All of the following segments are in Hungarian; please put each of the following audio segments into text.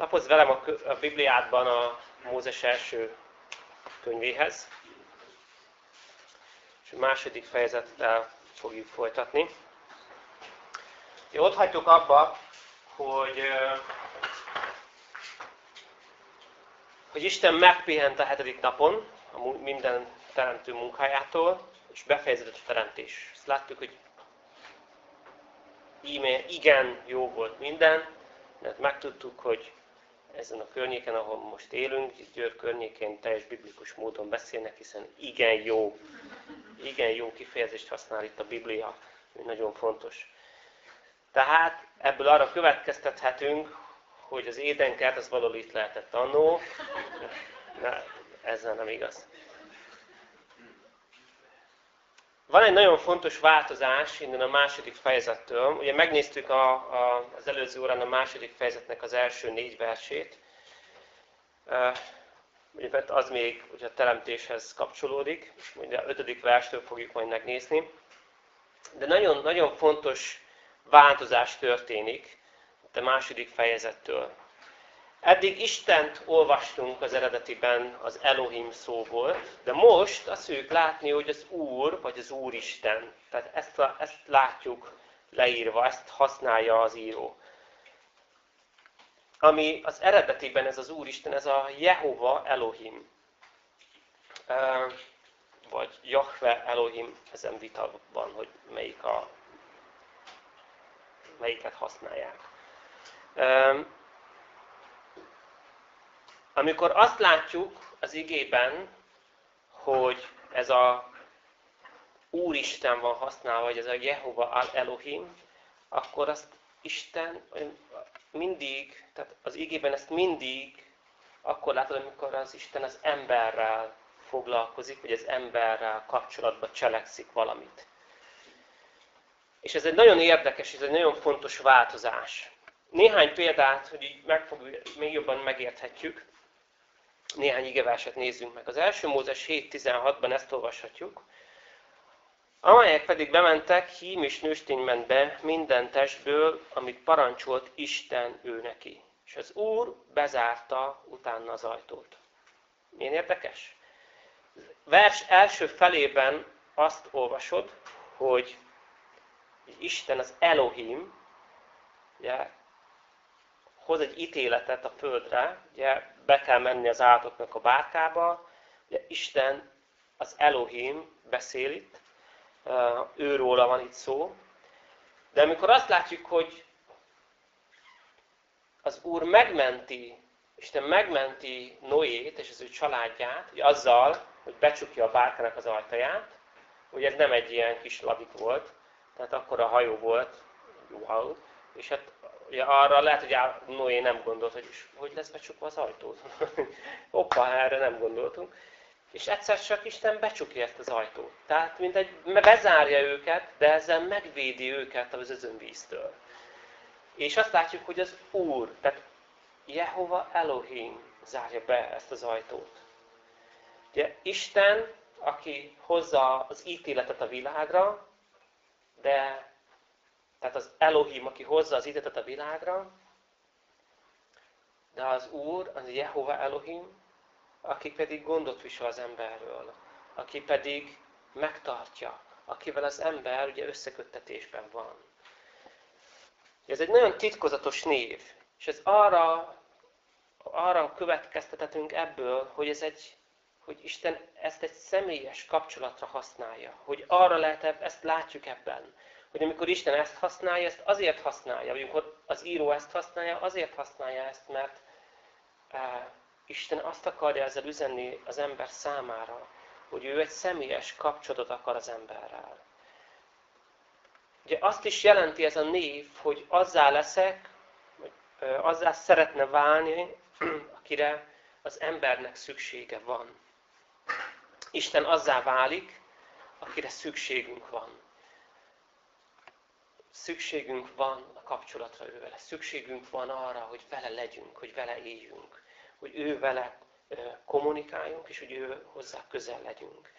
Lapozz velem a, a Bibliádban a Mózes első könyvéhez, és a második fejezettel fogjuk folytatni. Ja, ott hagyjuk abba, hogy, hogy Isten megpihent a hetedik napon a minden teremtő munkájától, és befejeződött a teremtés. Ezt láttuk, hogy íme igen jó volt minden, mert megtudtuk, hogy ezen a környéken, ahol most élünk, Győr környékén teljes biblikus módon beszélnek, hiszen igen jó, igen jó kifejezést használ itt a Biblia, ami nagyon fontos. Tehát ebből arra következtethetünk, hogy az édenkert az valahol itt lehetett annó, de ezzel nem igaz. Van egy nagyon fontos változás innen a második fejezettől. Ugye megnéztük a, a, az előző órán a második fejezetnek az első négy versét. Ugye mert az még ugye a teremtéshez kapcsolódik, ugye a ötödik verstől fogjuk majd megnézni. De nagyon, nagyon fontos változás történik a második fejezettől. Eddig Istent olvastunk az eredetiben az Elohim szóból, de most azt fogjuk látni, hogy az Úr, vagy az Úristen. Tehát ezt, a, ezt látjuk leírva, ezt használja az író. Ami az eredetiben ez az Úristen, ez a Jehova Elohim. Vagy Jahve Elohim, ezen vita van, hogy melyik a, melyiket használják. Amikor azt látjuk az igében, hogy ez a Úristen van használva, vagy ez a Jehova Elohim, akkor azt Isten mindig, tehát az igében ezt mindig akkor látod, amikor az Isten az emberrel foglalkozik, vagy az emberrel kapcsolatban cselekszik valamit. És ez egy nagyon érdekes, ez egy nagyon fontos változás. Néhány példát, hogy így meg még jobban megérthetjük néhány igeverset nézzünk meg. Az első Mózes 7.16-ban ezt olvashatjuk. Amelyek pedig bementek, hím és nőstény ment be minden testből, amit parancsolt Isten ő neki. És az Úr bezárta utána az ajtót. Milyen érdekes? Vers első felében azt olvasod, hogy Isten az Elohim, ugye, hoz egy ítéletet a földre, ugye be kell menni az állatoknak a bárkába, ugye Isten, az Elohim beszél itt, őróla van itt szó, de amikor azt látjuk, hogy az Úr megmenti, Isten megmenti Noét és az ő családját, hogy azzal, hogy becsukja a bárkának az ajtaját, hogy ez nem egy ilyen kis lavik volt, tehát akkor a hajó volt, wow, és hát ugye arra lehet, hogy Noé nem gondolt, hogy hogy lesz becsukva az ajtó. Hoppa, erre nem gondoltunk. És egyszer csak Isten becsukja ezt az ajtót. Tehát, mint egy, bezárja őket, de ezzel megvédi őket az özönvíztől. És azt látjuk, hogy az Úr, tehát Jehova Elohim zárja be ezt az ajtót. Ugye Isten, aki hozza az ítéletet a világra, de tehát az Elohim, aki hozza az ítéletet a világra, de az Úr, az Jehova Elohim, aki pedig gondot visel az emberről, aki pedig megtartja, akivel az ember ugye összeköttetésben van. Ez egy nagyon titkozatos név, és ez arra, arra következtethetünk ebből, hogy ez egy, hogy Isten ezt egy személyes kapcsolatra használja, hogy arra lehet, ezt látjuk ebben, hogy amikor Isten ezt használja, ezt azért használja, vagy amikor az író ezt használja, azért használja ezt, mert Isten azt akarja ezzel üzenni az ember számára, hogy ő egy személyes kapcsolatot akar az emberrel. Ugye azt is jelenti ez a név, hogy azzá leszek, vagy azzá szeretne válni, akire az embernek szüksége van. Isten azzá válik, akire szükségünk van. Szükségünk van a kapcsolatra ővele. Szükségünk van arra, hogy vele legyünk, hogy vele éljünk hogy ő vele kommunikáljunk, és hogy ő hozzá közel legyünk.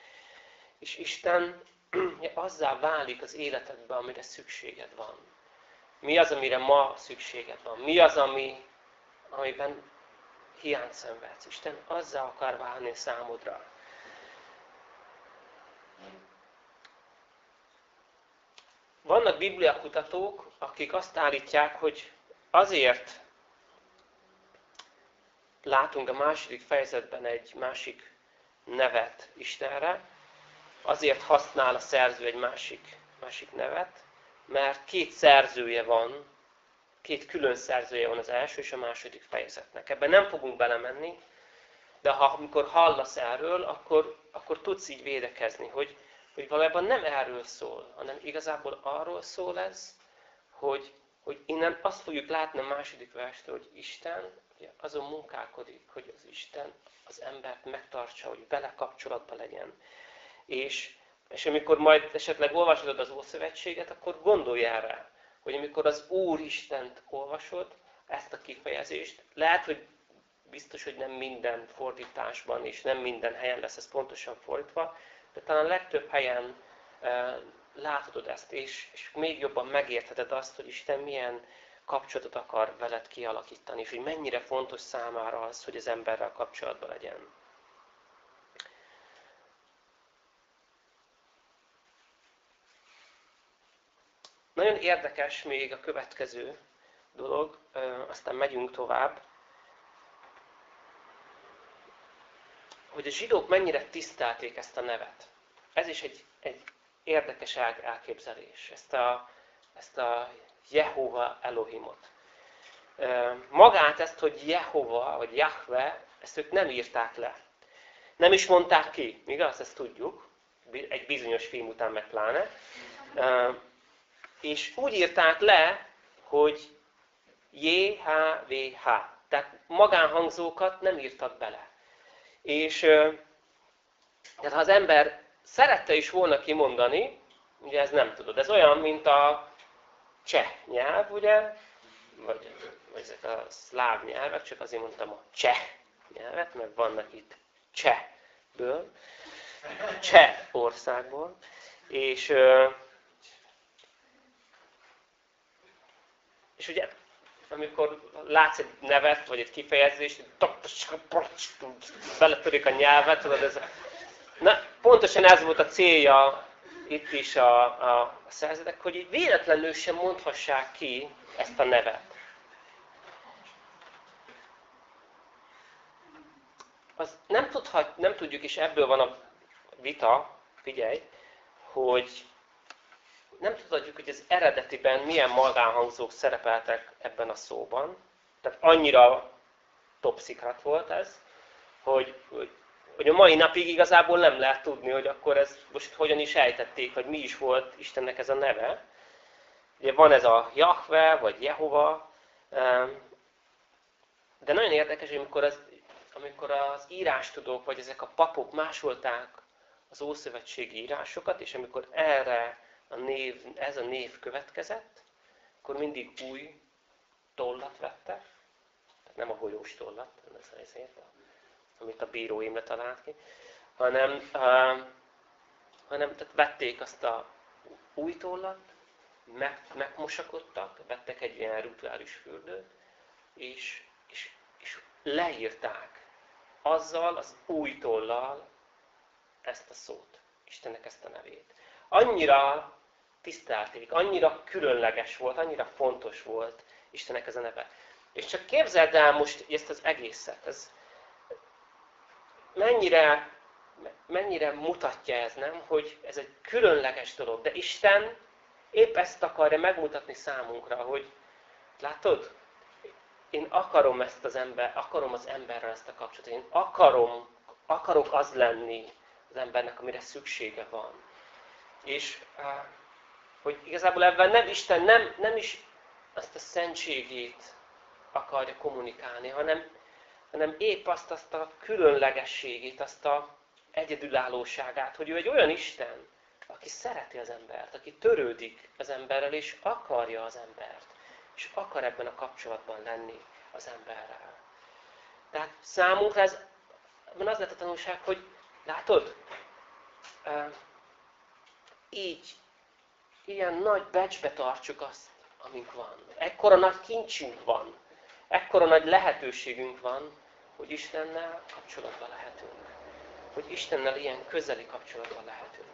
És Isten azzá válik az életedben, amire szükséged van. Mi az, amire ma szükséged van? Mi az, ami, amiben hiányt szenvedsz. Isten azzal akar válni számodra. Vannak bibliakutatók, akik azt állítják, hogy azért látunk a második fejezetben egy másik nevet Istenre, azért használ a szerző egy másik, másik nevet, mert két szerzője van, két külön szerzője van az első és a második fejezetnek. Ebben nem fogunk belemenni, de ha amikor hallasz erről, akkor, akkor tudsz így védekezni, hogy, hogy valójában nem erről szól, hanem igazából arról szól ez, hogy, hogy innen azt fogjuk látni a második verstől, hogy Isten azon munkálkodik, hogy az Isten az embert megtartsa, hogy vele kapcsolatban legyen. És, és amikor majd esetleg olvasod az Ószövetséget, akkor gondolj rá, hogy amikor az Úr Istent olvasod, ezt a kifejezést, lehet, hogy biztos, hogy nem minden fordításban és nem minden helyen lesz ez pontosan fordítva, de talán legtöbb helyen láthatod ezt, és, és még jobban megértheted azt, hogy Isten milyen kapcsolatot akar veled kialakítani, és hogy mennyire fontos számára az, hogy az emberrel kapcsolatban legyen. Nagyon érdekes még a következő dolog, aztán megyünk tovább, hogy a zsidók mennyire tisztelték ezt a nevet. Ez is egy, egy érdekes elképzelés, ezt a, ezt a Jehova Elohimot. Magát ezt, hogy Jehova, vagy Jahve, ezt ők nem írták le. Nem is mondták ki, igaz? Ezt tudjuk. Egy bizonyos film után meg pláne. És úgy írták le, hogy J-H-V-H. Tehát magánhangzókat nem írtak bele. És tehát ha az ember szerette is volna kimondani, ugye ez nem tudod. Ez olyan, mint a cseh nyelv, ugye, vagy, vagy ezek a szláv nyelvek, csak azért mondtam a cseh nyelvet, mert vannak itt csehből, cseh országból, és, és ugye, amikor látsz egy nevet, vagy egy kifejezést, beletörik a nyelvet, tudod, ez, na, pontosan ez volt a célja itt is a, a, a szerzetek, hogy így véletlenül sem mondhassák ki ezt a nevet. Az nem, tudhat, nem tudjuk, és ebből van a vita, figyelj, hogy nem tudhatjuk, hogy az eredetiben milyen magánhangzók szerepeltek ebben a szóban. Tehát annyira top secret volt ez, hogy, hogy hogy a mai napig igazából nem lehet tudni, hogy akkor ez most hogyan is ejtették, vagy mi is volt Istennek ez a neve. Ugye van ez a Jahve, vagy Jehova, de nagyon érdekes, hogy amikor az, amikor az írástudók, vagy ezek a papok másolták az Ószövetségi írásokat, és amikor erre a név, ez a név következett, akkor mindig új tollat vettek, tehát nem a golyós tollat, ez azért, amit a bíró Imre talált ki, hanem, uh, hanem tehát vették azt a új tollat, meg, megmosakodtak, vettek egy ilyen rituális fürdőt, és, és, és leírták azzal az új tollal ezt a szót, Istennek ezt a nevét. Annyira tisztelték, annyira különleges volt, annyira fontos volt Istennek ez a neve. És csak képzeld el most ezt az egészet. Ez, mennyire, mennyire mutatja ez, nem? Hogy ez egy különleges dolog. De Isten épp ezt akarja megmutatni számunkra, hogy látod? Én akarom ezt az ember, akarom az emberrel ezt a kapcsolatot. Én akarom, akarok az lenni az embernek, amire szüksége van. És hogy igazából ebben nem Isten nem, nem is azt a szentségét akarja kommunikálni, hanem hanem épp azt, azt a különlegességét, azt a egyedülállóságát, hogy ő egy olyan Isten, aki szereti az embert, aki törődik az emberrel, és akarja az embert, és akar ebben a kapcsolatban lenni az emberrel. Tehát számunkra ez, az lett a tanulság, hogy látod, így, ilyen nagy becsbe tartsuk azt, amink van. Ekkora nagy kincsünk van, ekkora nagy lehetőségünk van, hogy Istennel kapcsolatban lehetünk. Hogy Istennel ilyen közeli kapcsolatban lehetünk.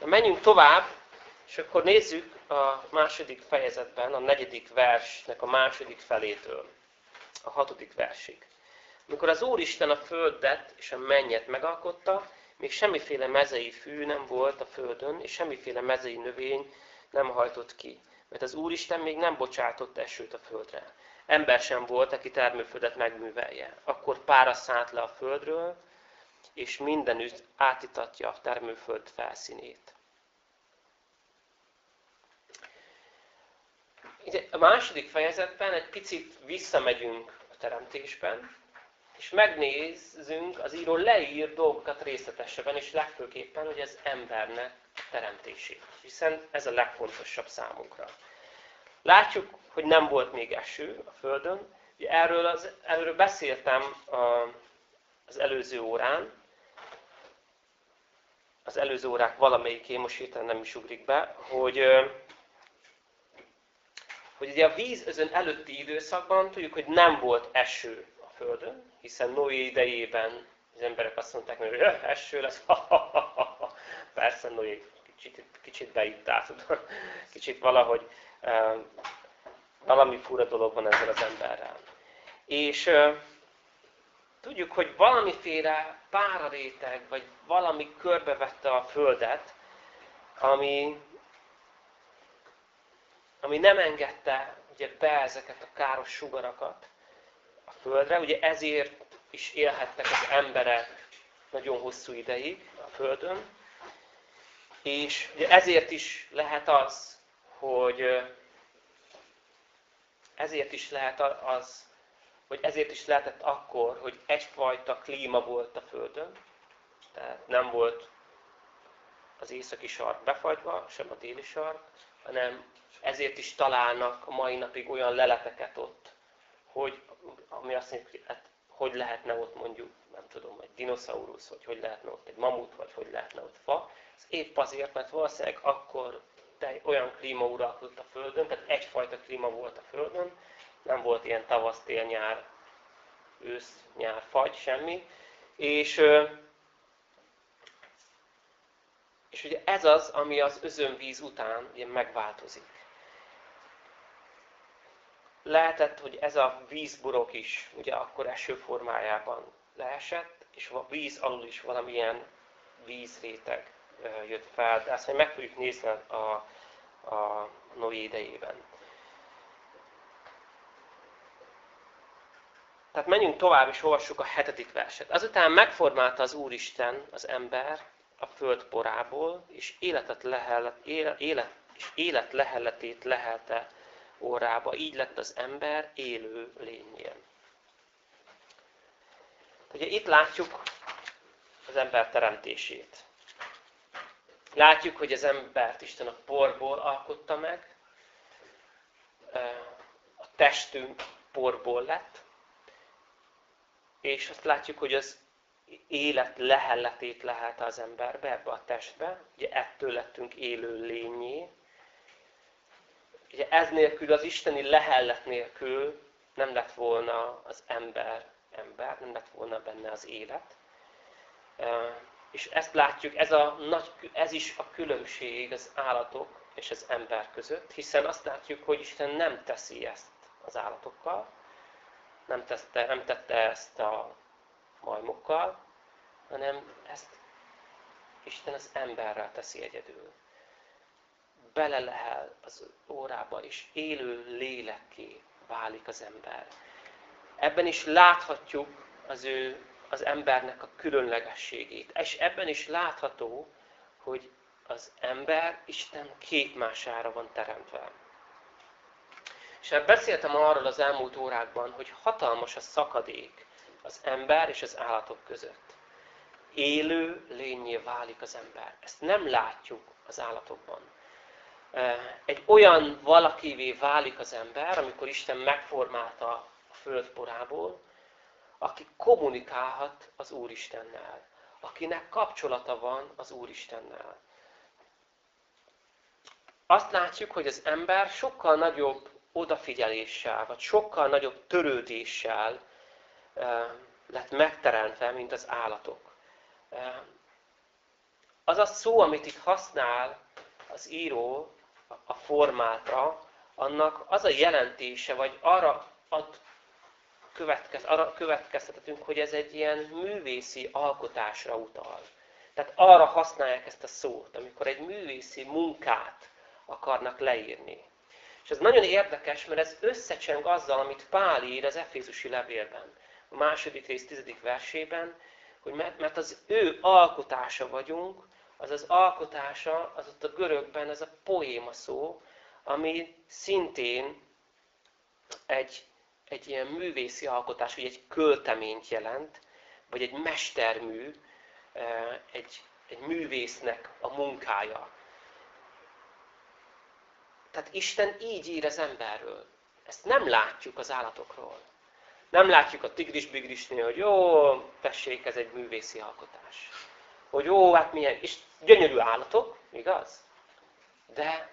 Na menjünk tovább, és akkor nézzük a második fejezetben, a negyedik versnek a második felétől, a hatodik versig. Amikor az Úristen a földet és a mennyet megalkotta, még semmiféle mezei fű nem volt a földön, és semmiféle mezei növény nem hajtott ki. Mert az Úristen még nem bocsátott esőt a földre. Ember sem volt, aki termőföldet megművelje. Akkor pára szállt le a földről, és mindenütt átítatja a termőföld felszínét. A második fejezetben egy picit visszamegyünk a teremtésben, és megnézzünk, az író leír dolgokat részletesebben, és legfőképpen, hogy az embernek teremtését. Hiszen ez a legfontosabb számunkra. Látjuk, hogy nem volt még eső a Földön. Erről, az, erről beszéltem a, az előző órán. Az előző órák valamelyikén, most hirtelen nem is ugrik be, hogy, hogy ugye a víz özön előtti időszakban tudjuk, hogy nem volt eső a Földön, hiszen Noé idejében az emberek azt mondták, hogy eső lesz, persze Noé kicsit, kicsit beittál, kicsit valahogy valami fura dolog van ezzel az emberrel. És tudjuk, hogy valamiféle páraréteg, vagy valami körbevette a Földet, ami, ami nem engedte ugye, be ezeket a káros sugarakat a Földre. Ugye ezért is élhettek az emberek nagyon hosszú ideig a Földön. És ezért is lehet az, hogy ezért is lehet az, hogy ezért is lehetett akkor, hogy egyfajta klíma volt a Földön, tehát nem volt az északi sark befagyva, sem a déli sark, hanem ezért is találnak a mai napig olyan leleteket ott, hogy, ami azt mondja, hogy hát, hogy lehetne ott mondjuk, nem tudom, egy dinoszaurusz, vagy hogy lehetne ott egy mamut, vagy hogy lehetne ott fa. Ez épp azért, mert valószínűleg akkor olyan klíma uralkodott a Földön, tehát egyfajta klíma volt a Földön, nem volt ilyen tavasz, tél, nyár, ősz, nyár, fagy, semmi. És, és ugye ez az, ami az özönvíz után ugye megváltozik. Lehetett, hogy ez a vízburok is ugye akkor eső formájában leesett, és a víz alul is valamilyen vízréteg jött fel, de ezt majd meg fogjuk nézni a, a Noé idejében. Tehát menjünk tovább és olvassuk a hetedik verset. Azután megformálta az Úristen az ember a föld porából, és életet lehellet, élet, és élet lehelletét lehelte órába. Így lett az ember élő lényén. Ugye itt látjuk az ember teremtését. Látjuk, hogy az embert Isten a porból alkotta meg, a testünk porból lett, és azt látjuk, hogy az élet lehelletét lehet az emberbe, ebbe a testbe. Ugye ettől lettünk élő lényé. Ugye ez nélkül, az isteni lehellet nélkül nem lett volna az ember ember, nem lett volna benne az élet. És ezt látjuk, ez, a nagy, ez is a különbség az állatok és az ember között, hiszen azt látjuk, hogy Isten nem teszi ezt az állatokkal, nem tette, nem tette ezt a majmokkal, hanem ezt Isten az emberrel teszi egyedül. Bele lehel az órába, és élő lélekké válik az ember. Ebben is láthatjuk az ő, az embernek a különlegességét. És ebben is látható, hogy az ember Isten képmására van teremtve. És hát beszéltem arról az elmúlt órákban, hogy hatalmas a szakadék az ember és az állatok között. Élő lényé válik az ember. Ezt nem látjuk az állatokban. Egy olyan valakivé válik az ember, amikor Isten megformálta a földporából, aki kommunikálhat az Úristennel, akinek kapcsolata van az Úristennel. Azt látjuk, hogy az ember sokkal nagyobb odafigyeléssel, vagy sokkal nagyobb törődéssel lett megteremtve, mint az állatok. Az a szó, amit itt használ az író a formátra, annak az a jelentése, vagy arra ad következ, arra következtetünk, hogy ez egy ilyen művészi alkotásra utal. Tehát arra használják ezt a szót, amikor egy művészi munkát akarnak leírni. És ez nagyon érdekes, mert ez összecseng azzal, amit Pál ír az Efézusi levélben, a második rész tizedik versében, hogy mert, mert az ő alkotása vagyunk, az az alkotása, az ott a görögben, ez a poéma szó, ami szintén egy, egy ilyen művészi alkotás, vagy egy költeményt jelent, vagy egy mestermű, eh, egy, egy művésznek a munkája. Tehát Isten így ír az emberről. Ezt nem látjuk az állatokról. Nem látjuk a tigris-bigrisnél, hogy jó, tessék, ez egy művészi alkotás. Hogy jó, hát milyen, és gyönyörű állatok, igaz? De,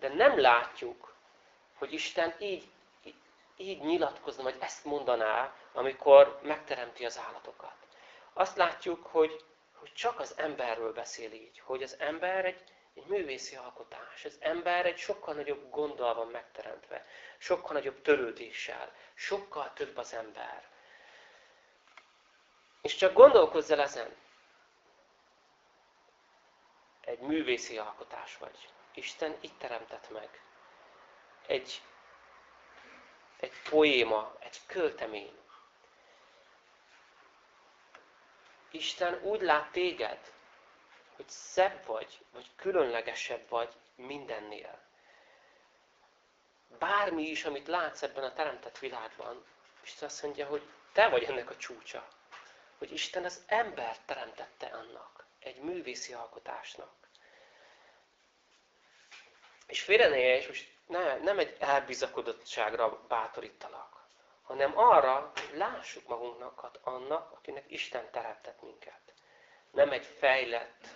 de nem látjuk, hogy Isten így, így nyilatkozna, vagy ezt mondaná, amikor megteremti az állatokat. Azt látjuk, hogy, hogy csak az emberről beszél így, hogy az ember egy, egy művészi alkotás. Az ember egy sokkal nagyobb gonddal van megteremtve, sokkal nagyobb törődéssel, sokkal több az ember. És csak gondolkozz el ezen. Egy művészi alkotás vagy. Isten itt teremtett meg. Egy, egy poéma, egy költemény. Isten úgy lát téged, hogy szebb vagy, vagy különlegesebb vagy mindennél. Bármi is, amit látsz ebben a teremtett világban, Isten azt mondja, hogy te vagy ennek a csúcsa. Hogy Isten az ember teremtette annak, egy művészi alkotásnak. És félre és most ne, nem egy elbizakodottságra bátorítalak, hanem arra, hogy lássuk magunknak annak, akinek Isten teremtett minket. Nem egy fejlett,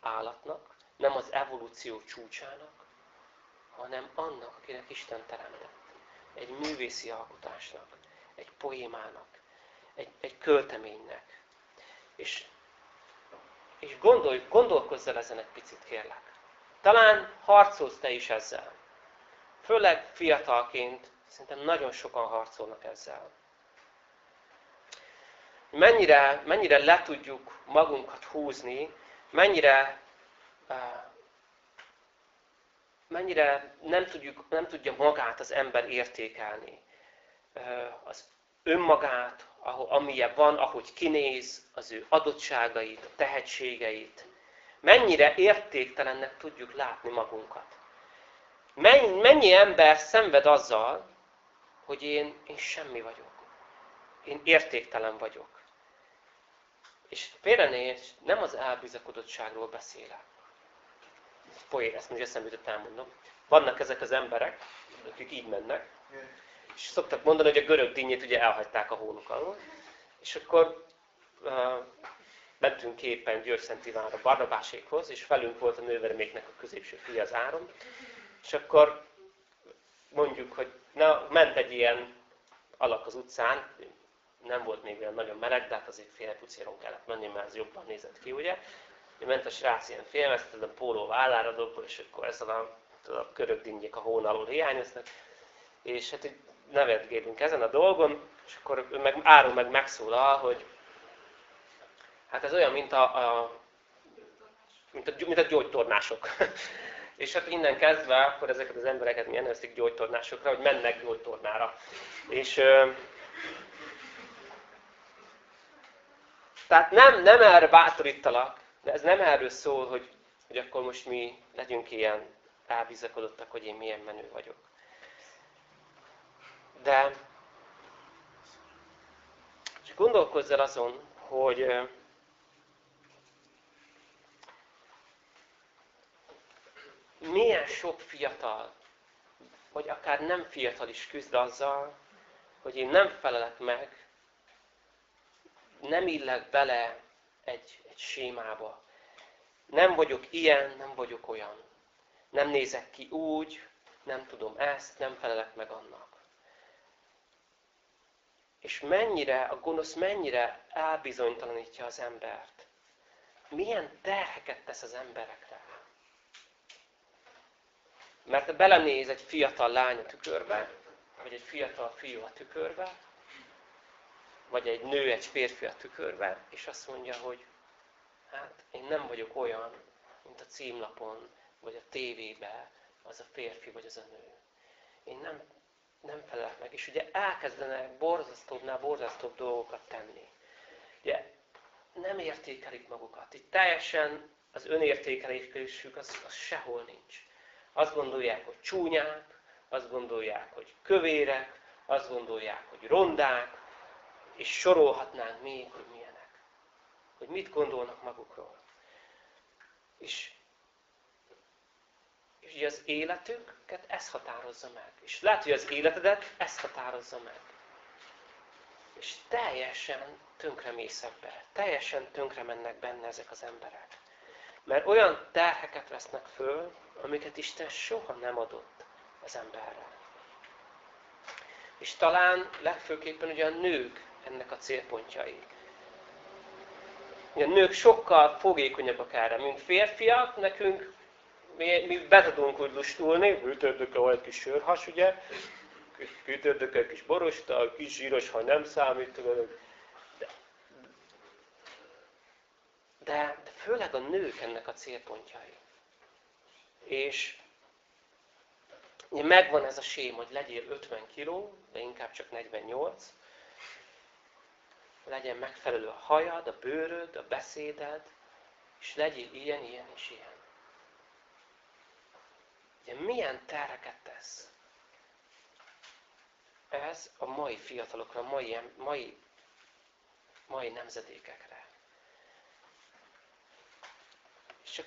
állatnak, nem az evolúció csúcsának, hanem annak, akinek Isten teremtett. Egy művészi alkotásnak, egy poémának, egy, egy költeménynek. És, és gondolj, gondolkozz el ezen egy picit, kérlek. Talán harcolsz te is ezzel. Főleg fiatalként, szerintem nagyon sokan harcolnak ezzel. Mennyire, mennyire le tudjuk magunkat húzni mennyire, mennyire nem, tudjuk, nem tudja magát az ember értékelni. Az önmagát, amilyen van, ahogy kinéz, az ő adottságait, tehetségeit. Mennyire értéktelennek tudjuk látni magunkat. Mennyi, ember szenved azzal, hogy én, én semmi vagyok. Én értéktelen vagyok. És félre nem az elbizakodottságról beszélek. Poén, ezt most eszembe jutott elmondom. Vannak ezek az emberek, akik így mennek, és szoktak mondani, hogy a görög dinnyét ugye elhagyták a hónuk alól, és akkor uh, mentünk képen György Szent Ivánra Barnabásékhoz, és felünk volt a nővereméknek a középső fia az áron, és akkor mondjuk, hogy na, ment egy ilyen alak az utcán, nem volt még olyan nagyon meleg, de hát azért fél pucéron kellett menni, mert ez jobban nézett ki, ugye. Ment a srác ilyen félmeztet, a póló vállára dobva, és akkor ezzel a, a körök dinnyék a hón hiányoznak. És hát így nevetgélünk ezen a dolgon, és akkor meg, Áron meg megszólal, hogy hát ez olyan, mint a, a mint a, mint a gyógytornások. és hát innen kezdve akkor ezeket az embereket mi nevezték gyógytornásokra, hogy mennek gyógytornára. És Tehát nem, nem erre bátorítalak, de ez nem erről szól, hogy, hogy akkor most mi legyünk ilyen elbizakodottak, hogy én milyen menő vagyok. De csak gondolkozz el azon, hogy milyen sok fiatal, vagy akár nem fiatal is küzd azzal, hogy én nem felelek meg nem illek bele egy, egy sémába. Nem vagyok ilyen, nem vagyok olyan. Nem nézek ki úgy, nem tudom ezt, nem felelek meg annak. És mennyire, a gonosz mennyire elbizonytalanítja az embert. Milyen terheket tesz az emberekre. Mert belenéz egy fiatal lány a tükörbe, vagy egy fiatal fiú a tükörbe, vagy egy nő egy férfi a tükörbe, és azt mondja, hogy hát én nem vagyok olyan, mint a címlapon, vagy a tévében az a férfi, vagy az a nő. Én nem, nem felelek meg. És ugye elkezdenek borzasztóbbnál borzasztóbb dolgokat tenni. Ugye nem értékelik magukat. Itt teljesen az önértékelésük az, az sehol nincs. Azt gondolják, hogy csúnyák, azt gondolják, hogy kövérek, azt gondolják, hogy rondák, és sorolhatnánk még, hogy milyenek. Hogy mit gondolnak magukról. És, és ugye az életünket ez határozza meg. És lehet, hogy az életedet ez határozza meg. És teljesen tönkre mész ebbe. Teljesen tönkre mennek benne ezek az emberek. Mert olyan terheket vesznek föl, amiket Isten soha nem adott az emberre. És talán legfőképpen ugye a nők ennek a célpontjai. Ugye a nők sokkal fogékonyabbak erre, mint férfiak, nekünk mi, mi be tudunk úgy lustulni, hűtődök a egy kis sörhas, ugye, hűtődök egy kis borosta, kis zsíros, ha nem számít, de, de, de főleg a nők ennek a célpontjai. És megvan ez a sém, hogy legyél 50 kg, de inkább csak 48, legyen megfelelő a hajad, a bőröd, a beszéded, és legyél ilyen, ilyen és ilyen. Ugye milyen terheket tesz? Ez a mai fiatalokra, a mai, mai, mai nemzedékekre. És csak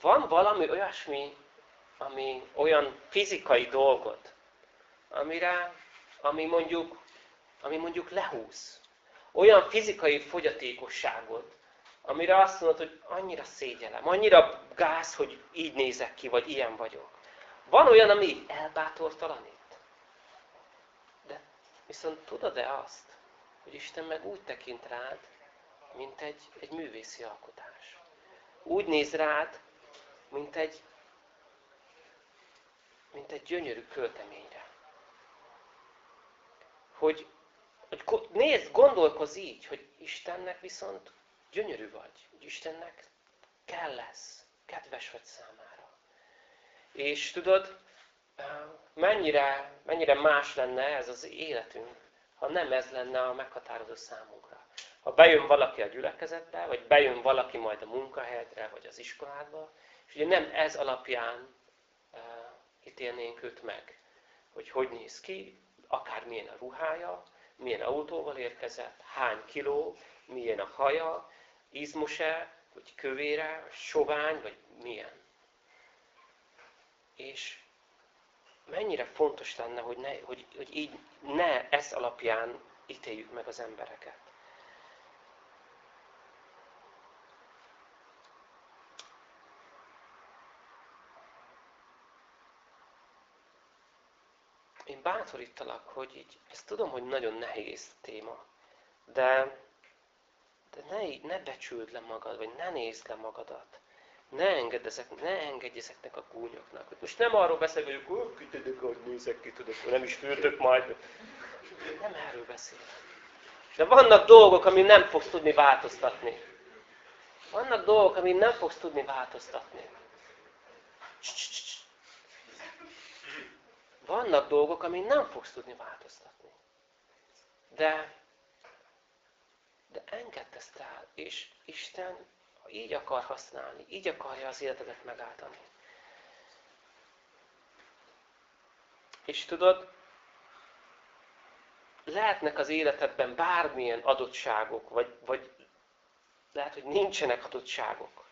van valami olyasmi, ami olyan fizikai dolgot, amire, ami mondjuk, ami mondjuk lehúz olyan fizikai fogyatékosságot, amire azt mondod, hogy annyira szégyelem, annyira gáz, hogy így nézek ki, vagy ilyen vagyok. Van olyan, ami elbátortalanít. De viszont tudod-e azt, hogy Isten meg úgy tekint rád, mint egy, egy művészi alkotás. Úgy néz rád, mint egy, mint egy gyönyörű költeményre. Hogy hogy nézd, gondolkozz így, hogy Istennek viszont gyönyörű vagy. Hogy Istennek kell lesz, kedves vagy számára. És tudod, mennyire, mennyire más lenne ez az életünk, ha nem ez lenne a meghatározó számunkra. Ha bejön valaki a gyülekezetbe, vagy bejön valaki majd a munkahelyre, vagy az iskolába, és ugye nem ez alapján uh, ítélnénk őt meg, hogy hogy néz ki, akármilyen a ruhája, milyen autóval érkezett, hány kiló, milyen a haja, izmos-e, vagy kövére, sovány, vagy milyen. És mennyire fontos lenne, hogy, ne, hogy, hogy így ne ez alapján ítéljük meg az embereket. én bátorítalak, hogy így, ezt tudom, hogy nagyon nehéz téma, de, de ne, ne becsüld le magad, vagy ne nézd le magadat. Ne engedd, ezek, ne engedj ezeknek a gúnyoknak. Most nem arról beszélek, hogy akkor hogy nézek ki, tudok, nem is fürtök majd. Nem erről beszél. De vannak dolgok, amit nem fogsz tudni változtatni. Vannak dolgok, amit nem fogsz tudni változtatni. Vannak dolgok, amit nem fogsz tudni változtatni. De, de engedd ezt el, és Isten így akar használni, így akarja az életedet megálltani. És tudod, lehetnek az életedben bármilyen adottságok, vagy, vagy lehet, hogy nincsenek adottságok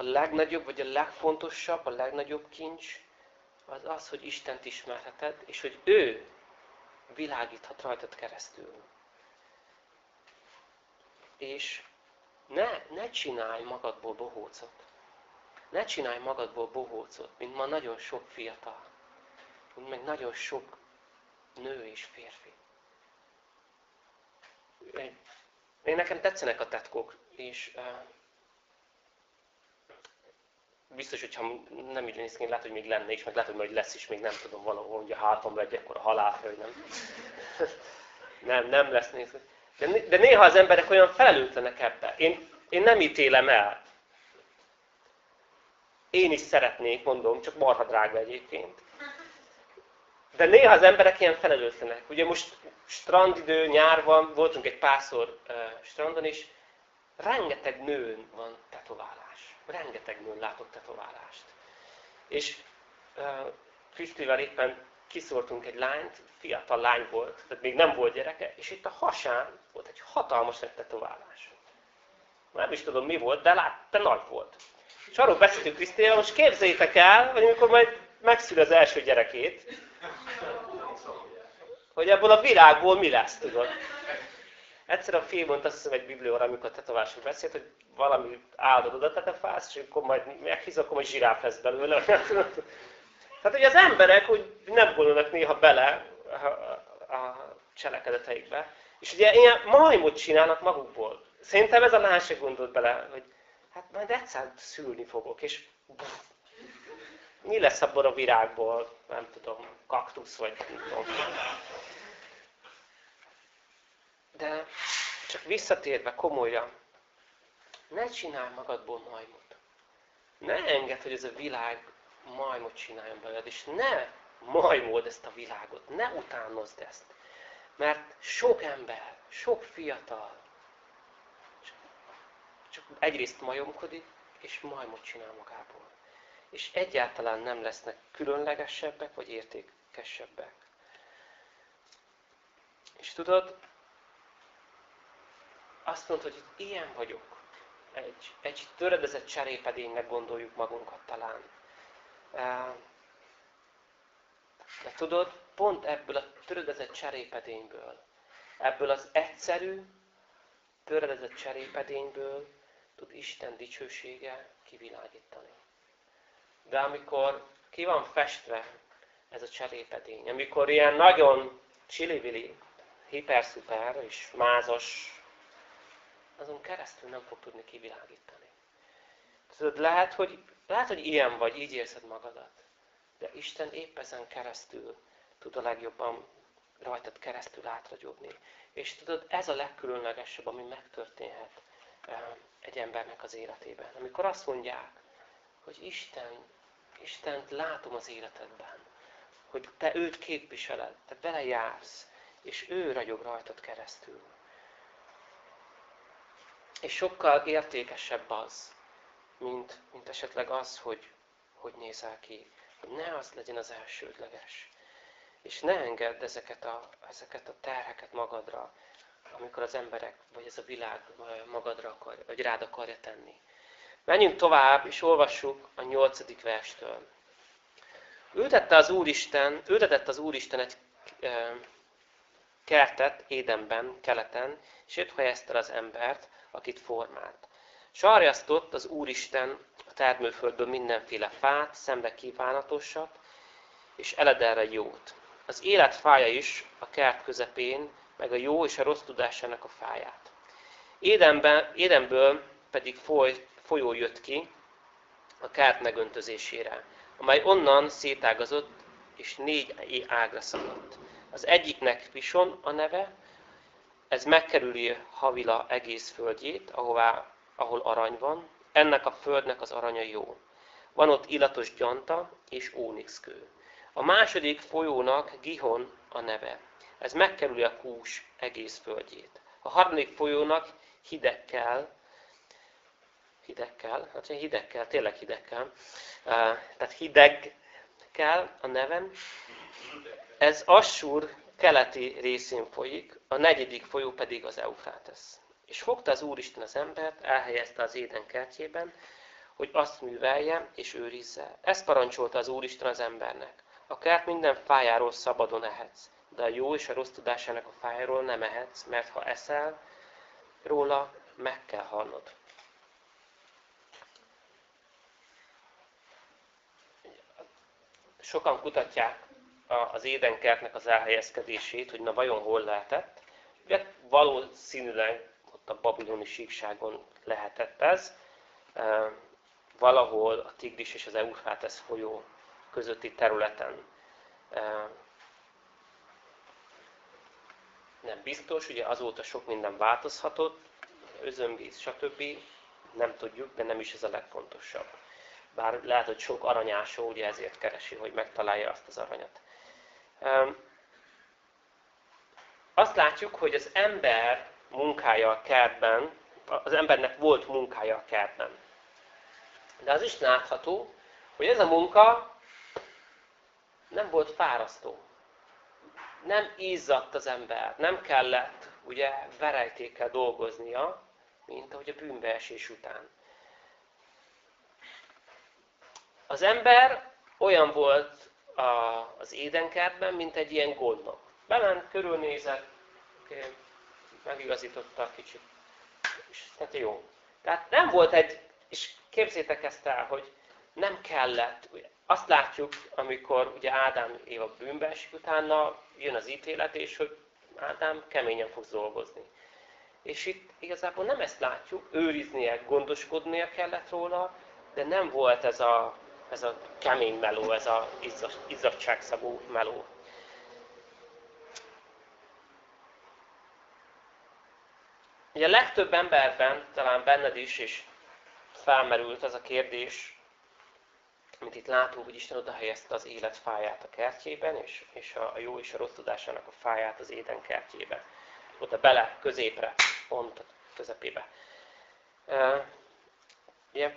a legnagyobb, vagy a legfontosabb, a legnagyobb kincs az az, hogy Istent ismerheted, és hogy ő világíthat rajtad keresztül. És ne, ne csinálj magadból bohócot. Ne csinálj magadból bohócot, mint ma nagyon sok fiatal. Mint meg nagyon sok nő és férfi. Én nekem tetszenek a tetkók, és biztos, hogyha nem így néz ki, lehet, hogy még lenne is, meg lehet, hogy majd lesz is, még nem tudom, valahol, a hátamra egy a halál, hogy nem. nem, nem lesz nézni. De, de néha az emberek olyan felelőtlenek ebbe. Én, én nem ítélem el. Én is szeretnék, mondom, csak marha drága egyébként. De néha az emberek ilyen felelőtlenek. Ugye most strandidő, nyár van, voltunk egy párszor uh, strandon is, rengeteg nőn van tetoválás. Rengeteg nőn látok tetoválást. És uh, Krisztivel éppen kiszórtunk egy lányt, fiatal lány volt, tehát még nem volt gyereke, és itt a hasán volt egy hatalmas nagy tetoválás. Nem is tudom mi volt, de, lát, de nagy volt. És arról beszéltünk Krisztivel, most képzeljétek el, hogy amikor majd megszül az első gyerekét, hogy ebből a világból mi lesz, tudod. Egyszer a film mondta, azt hiszem egy biblióra, amikor tetovásról beszélt, hogy valami áldod oda tetoválsz, és akkor majd meghisz, akkor majd zsiráf lesz belőle. Tehát, hogy az emberek úgy nem gondolnak néha bele a, cselekedeteikbe. És ugye ilyen majmot csinálnak magukból. Szerintem ez a lány se gondolt bele, hogy hát majd egyszer szülni fogok, és mi lesz abból a virágból, nem tudom, kaktusz vagy nem tudom. De csak visszatérve komolyan, ne csinálj magadból majmot. Ne engedd, hogy ez a világ majmot csináljon belőled, és ne majmold ezt a világot, ne utánozd ezt. Mert sok ember, sok fiatal csak egyrészt majomkodik, és majmot csinál magából. És egyáltalán nem lesznek különlegesebbek, vagy értékesebbek. És tudod, azt mondod, hogy ilyen vagyok. Egy, egy töredezett cserépedénynek gondoljuk magunkat talán. De tudod, pont ebből a töredezett cserépedényből, ebből az egyszerű, töredezett cserépedényből tud Isten dicsősége kivilágítani. De amikor ki van festve ez a cserépedény, amikor ilyen nagyon csilivili, hiperszuper és mázas, azon keresztül nem fog tudni kivilágítani. Tudod, lehet, hogy lehet, hogy ilyen vagy, így érzed magadat. De Isten épp ezen keresztül tud a legjobban rajtad keresztül átragyogni. És tudod, ez a legkülönlegesebb, ami megtörténhet egy embernek az életében. Amikor azt mondják, hogy Isten, Istent látom az életedben, hogy te őt képviseled, te vele jársz, és ő ragyog rajtad keresztül. És sokkal értékesebb az, mint, mint esetleg az, hogy hogy nézel ki. Hogy ne az legyen az elsődleges. És ne engedd ezeket a, ezeket a terheket magadra, amikor az emberek, vagy ez a világ magadra akar, vagy rád akarja tenni. Menjünk tovább, és olvassuk a nyolcadik verstől. Ültette az Úristen, ültetett az Úristen egy e, kertet Édenben, keleten, és ott helyezte az embert, akit formált. Sarjasztott az Úristen a termőföldből mindenféle fát, szemre kívánatosat, és eledelre jót. Az élet fája is a kert közepén, meg a jó és a rossz tudásának a fáját. Édenben, Édenből pedig foly, folyó jött ki a kert megöntözésére, amely onnan szétágazott, és négy ágra szakadt. Az egyiknek Pison a neve, ez megkerüli Havila egész földjét, ahová ahol arany van, ennek a földnek az aranya jó. Van ott illatos gyanta és ónixkő. A második folyónak Gihon a neve. Ez megkerüli a kús egész földjét. A harmadik folyónak hidegkel, hidegkel, hát hidegkel, tényleg hidegkel, tehát hidegkel a nevem. Ez Assur keleti részén folyik, a negyedik folyó pedig az Eufrátesz. És fogta az Úristen az embert, elhelyezte az éden kertjében, hogy azt művelje és őrizze. Ezt parancsolta az Úristen az embernek. A kert minden fájáról szabadon ehetsz, de a jó és a rossz tudásának a fájáról nem ehetsz, mert ha eszel róla, meg kell halnod. sokan kutatják az édenkertnek az elhelyezkedését, hogy na vajon hol lehetett. Ugye valószínűleg ott a babiloni síkságon lehetett ez, valahol a Tigris és az Eufrátesz folyó közötti területen. Nem biztos, ugye azóta sok minden változhatott, özönvíz, stb. Nem tudjuk, de nem is ez a legfontosabb. Bár lehet, hogy sok aranyásó ugye ezért keresi, hogy megtalálja azt az aranyat. Azt látjuk, hogy az ember munkája a kertben, az embernek volt munkája a kertben. De az is látható, hogy ez a munka nem volt fárasztó. Nem izzadt az ember, nem kellett ugye verejtékkel dolgoznia, mint ahogy a bűnbeesés után. Az ember olyan volt a, az édenkertben, mint egy ilyen gondnok. Bement, körülnézett, okay, megigazította kicsit, és tehát jó. Tehát nem volt egy, és képzétek ezt el, hogy nem kellett, azt látjuk, amikor ugye Ádám Éva bűnbe esik, utána jön az ítélet, és hogy Ádám keményen fog dolgozni. És itt igazából nem ezt látjuk, őriznie, gondoskodnia kellett róla, de nem volt ez a, ez a kemény meló, ez a izzadságszagú meló. Ugye a legtöbb emberben, talán benned is, és felmerült az a kérdés, amit itt látunk, hogy Isten oda helyezte az élet fáját a kertjében, és, és a, a jó és a rossz tudásának a fáját az éden kertjébe. Oda bele, középre, pont közepébe. Uh, ugye,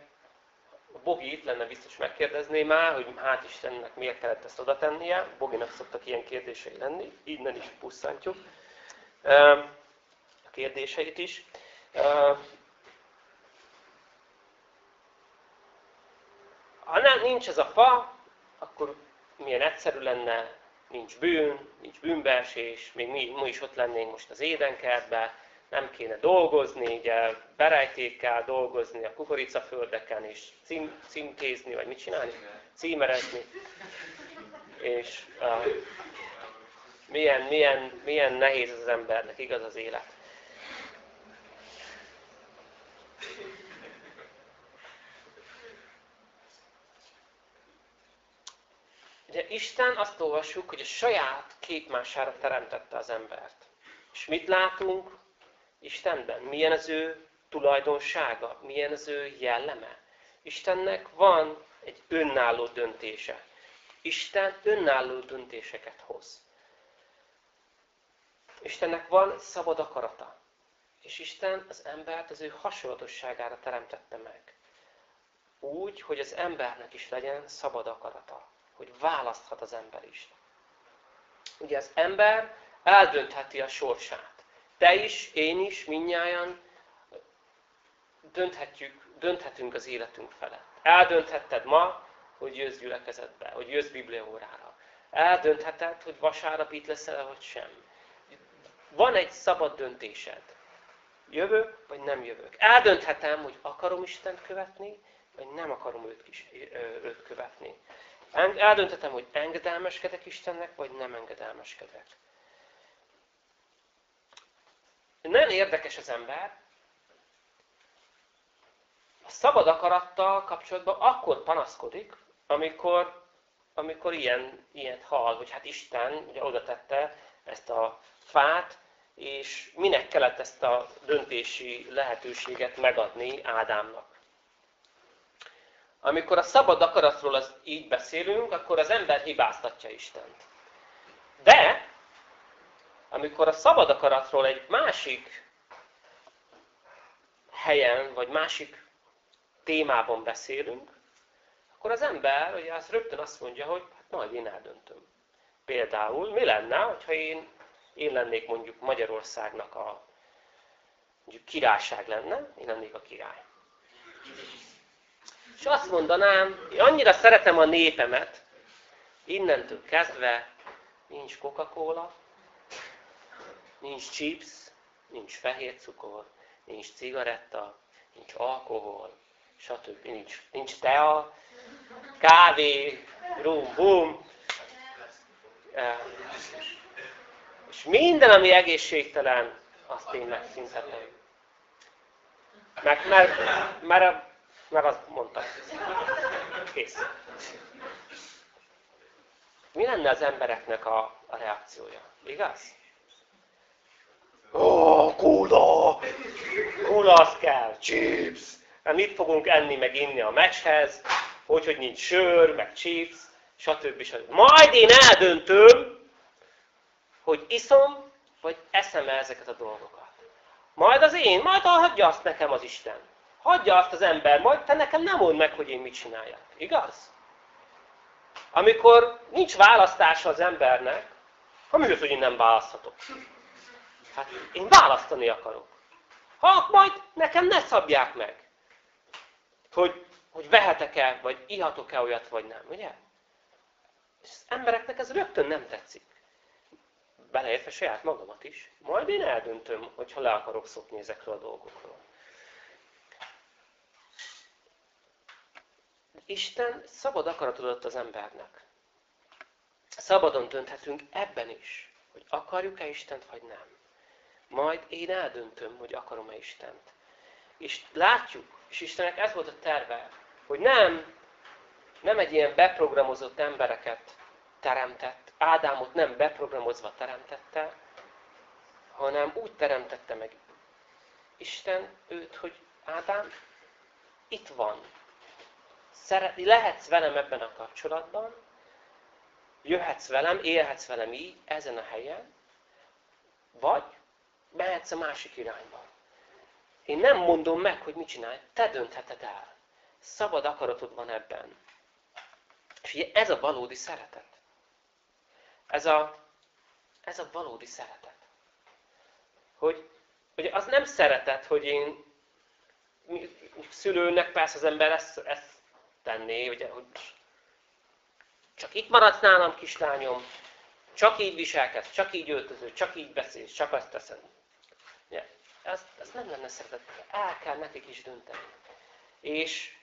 a Bogi itt lenne biztos megkérdezné már, hogy hát Istennek miért kellett ezt oda tennie. Boginak szoktak ilyen kérdései lenni, innen is pusszantjuk uh, a kérdéseit is. Uh, Ha nem, nincs ez a fa, akkor milyen egyszerű lenne, nincs bűn, nincs bűnbeesés, még mi, mi is ott lennénk most az édenkertben, nem kéne dolgozni, ugye berejtékkel dolgozni a kukoricaföldeken, és cím, címkézni, vagy mit csinálni? Címerezni. És uh, milyen, milyen, milyen nehéz az embernek, igaz az élet. Ugye Isten azt olvassuk, hogy a saját képmására teremtette az embert. És mit látunk Istenben? Milyen az ő tulajdonsága? Milyen az ő jelleme? Istennek van egy önálló döntése. Isten önálló döntéseket hoz. Istennek van szabad akarata. És Isten az embert az ő hasonlatosságára teremtette meg. Úgy, hogy az embernek is legyen szabad akarata hogy választhat az ember is. Ugye az ember eldöntheti a sorsát. Te is, én is, minnyáján dönthetjük, dönthetünk az életünk felett. Eldönthetted ma, hogy jössz gyülekezetbe, hogy jössz bibliaórára. Eldöntheted, hogy vasárnap itt leszel, vagy sem. Van egy szabad döntésed. Jövök, vagy nem jövök. Eldönthetem, hogy akarom Istent követni, vagy nem akarom őt, kis, őt követni. Eldönthetem, hogy engedelmeskedek Istennek, vagy nem engedelmeskedek. Nagyon érdekes az ember. A szabad akarattal kapcsolatban akkor panaszkodik, amikor, amikor ilyen, ilyet hall, hogy hát Isten ugye oda tette ezt a fát, és minek kellett ezt a döntési lehetőséget megadni Ádámnak. Amikor a szabad akaratról az így beszélünk, akkor az ember hibáztatja Istent. De, amikor a szabad akaratról egy másik helyen, vagy másik témában beszélünk, akkor az ember ugye az rögtön azt mondja, hogy hát majd én eldöntöm. Például mi lenne, hogyha én, én lennék mondjuk Magyarországnak a mondjuk királyság lenne, én lennék a király. És azt mondanám, hogy annyira szeretem a népemet, innentől kezdve nincs Coca-Cola, nincs chips, nincs fehér cukor, nincs cigaretta, nincs alkohol, stb. Nincs, nincs tea, kávé, rum, bum. És minden, ami egészségtelen, azt én megszüntetem. Mert, mert, mert, mert azt mondta. Kész. Mi lenne az embereknek a, a reakciója? Igaz? Ó, oh, kóla! Kóla az kell, chips! Hát mit fogunk enni, meg inni a meccshez? Hogy, hogy nincs sör, meg chips, stb. stb. Majd én eldöntöm, hogy iszom, vagy eszem -e ezeket a dolgokat. Majd az én, majd hagyja azt nekem az Isten. Hagyja azt az ember, majd te nekem nem mondd meg, hogy én mit csináljak. Igaz? Amikor nincs választása az embernek, ha mi az, hogy én nem választhatok? Hát én választani akarok. Ha majd nekem ne szabják meg, hogy, hogy vehetek-e, vagy ihatok-e olyat, vagy nem, ugye? És az embereknek ez rögtön nem tetszik. Beleértve saját magamat is. Majd én eldöntöm, hogyha le akarok szokni ezekről a dolgokról. Isten szabad akaratot adott az embernek. Szabadon dönthetünk ebben is, hogy akarjuk-e Istent, vagy nem. Majd én eldöntöm, hogy akarom-e Istent. És látjuk, és Istennek ez volt a terve, hogy nem, nem egy ilyen beprogramozott embereket teremtett, Ádámot nem beprogramozva teremtette, hanem úgy teremtette meg Isten őt, hogy Ádám, itt van. Szeretni, lehetsz velem ebben a kapcsolatban, jöhetsz velem, élhetsz velem így, ezen a helyen, vagy mehetsz a másik irányba. Én nem mondom meg, hogy mit csinálj, te döntheted el. Szabad akaratod van ebben. Ugye ez a valódi szeretet. Ez a, ez a valódi szeretet. Hogy, hogy az nem szeretet, hogy én szülőnek persze az ember ezt, ezt tenné, ugye, hogy csak itt maradsz nálam, kislányom, csak így viselkedsz, csak így öltöző, csak így beszélsz, csak azt teszed. Ugye, ez, ez nem lenne szeretet, el kell nekik is dönteni. És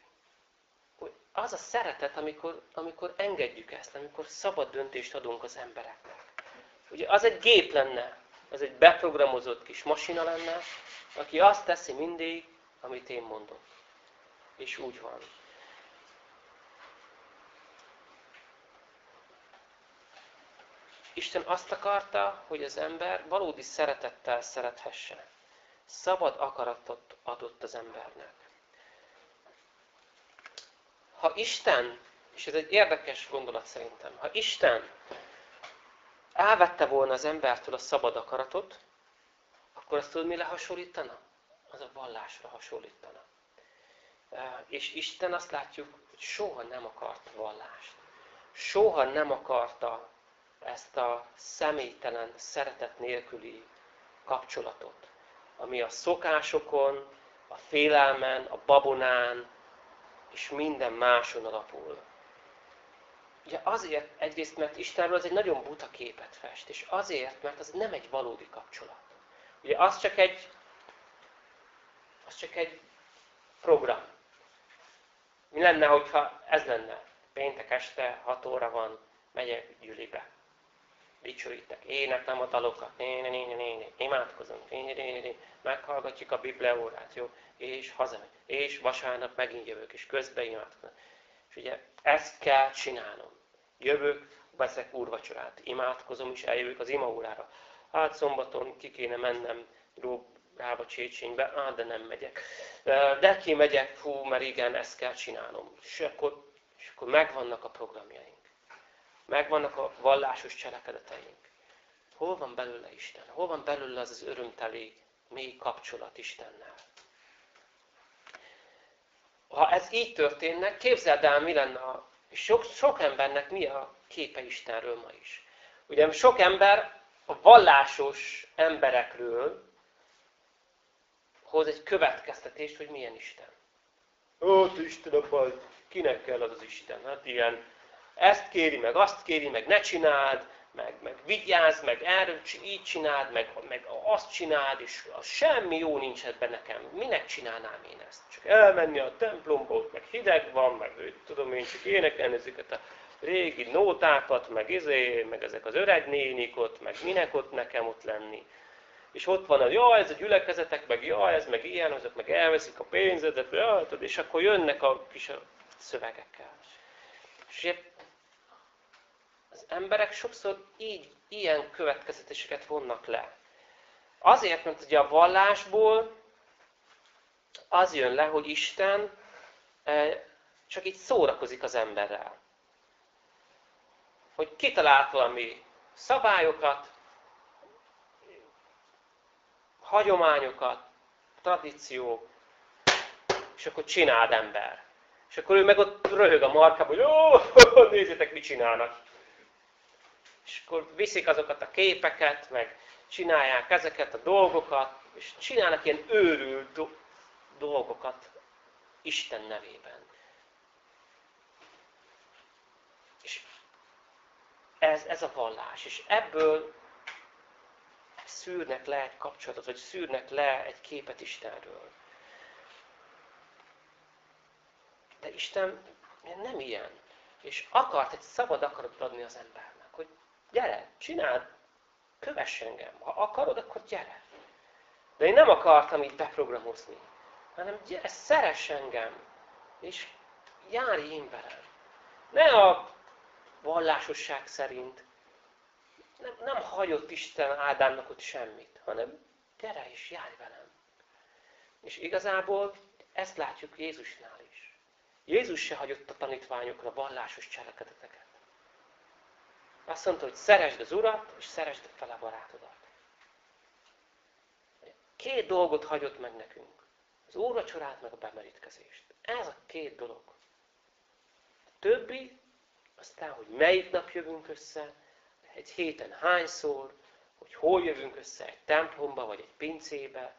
az a szeretet, amikor, amikor engedjük ezt, amikor szabad döntést adunk az embereknek. Ugye az egy gép lenne, az egy beprogramozott kis masina lenne, aki azt teszi mindig, amit én mondok. És úgy van. Isten azt akarta, hogy az ember valódi szeretettel szerethesse. Szabad akaratot adott az embernek. Ha Isten, és ez egy érdekes gondolat szerintem, ha Isten elvette volna az embertől a szabad akaratot, akkor azt tudod, mi lehasonlítana? Az a vallásra hasonlítana. És Isten azt látjuk, hogy soha nem akart vallást. Soha nem akarta ezt a személytelen, szeretet nélküli kapcsolatot, ami a szokásokon, a félelmen, a babonán, és minden máson alapul. Ugye azért, egyrészt, mert Istenről az egy nagyon buta képet fest, és azért, mert az nem egy valódi kapcsolat. Ugye az csak egy, az csak egy program. Mi lenne, hogyha ez lenne? Péntek este, 6 óra van, megyek gyűlibe. Dicsőítek, éneklem a dalokat, né, né, né, né, né, imádkozunk, né, né, né, meghallgatjuk a Bibliaórát, jó? És hazamegy. És vasárnap megint jövök, és közben imádkozom. És ugye ezt kell csinálnom. Jövök, veszek úrvacsorát, imádkozom, és eljövök az imaórára. Hát szombaton ki kéne mennem Róbrába, Csécsénybe, á, de nem megyek. De ki megyek, hú, mert igen, ezt kell csinálnom. És akkor, és akkor megvannak a programjaink. Megvannak a vallásos cselekedeteink. Hol van belőle Isten? Hol van belőle az az örömteli, mély kapcsolat Istennel? Ha ez így történne, képzeld el, mi lenne a... Sok, sok embernek mi a képe Istenről ma is. Ugye sok ember a vallásos emberekről hoz egy következtetést, hogy milyen Isten. Ó, Isten abban, kinek kell az az Isten? Hát ilyen, ezt kéri meg, azt kéri meg, ne csináld, meg, meg vigyázz, meg erről így csináld, meg, meg azt csináld, és az semmi jó nincs ebben nekem. Minek csinálnám én ezt? Csak elmenni a templomba, meg hideg van, meg tudom én csak énekelni ezeket a régi nótákat, meg izé, meg ezek az öreg nénik ott, meg minek ott nekem ott lenni. És ott van az, jaj, ez a gyülekezetek, meg jaj, ez meg ilyen, azok meg elveszik a pénzedet, és akkor jönnek a kis szövegekkel. És az emberek sokszor így, ilyen következeteseket vonnak le. Azért, mert ugye a vallásból az jön le, hogy Isten eh, csak így szórakozik az emberrel. Hogy kitalált valami szabályokat, hagyományokat, tradíciók, és akkor csináld ember. És akkor ő meg ott röhög a markában, hogy ó, nézzétek, mit csinálnak. És akkor viszik azokat a képeket, meg csinálják ezeket a dolgokat, és csinálnak ilyen őrült do dolgokat Isten nevében. És ez, ez a vallás. És ebből szűrnek le egy kapcsolatot, vagy szűrnek le egy képet Istenről. De Isten nem ilyen. És akart egy szabad akaratot adni az hogy gyere, csináld, kövess engem. Ha akarod, akkor gyere. De én nem akartam így beprogramozni, hanem gyere, szeress engem, és járj én velem. Ne a vallásosság szerint, nem, nem hagyott Isten Ádámnak ott semmit, hanem gyere és járj velem. És igazából ezt látjuk Jézusnál is. Jézus se hagyott a tanítványokra vallásos cselekedeteket. Azt mondta, hogy szeresd az Urat, és szeresd fel a barátodat. Két dolgot hagyott meg nekünk. Az úrvacsorát, meg a bemerítkezést. Ez a két dolog. A többi, aztán, hogy melyik nap jövünk össze, egy héten hányszor, hogy hol jövünk össze egy templomba, vagy egy pincébe,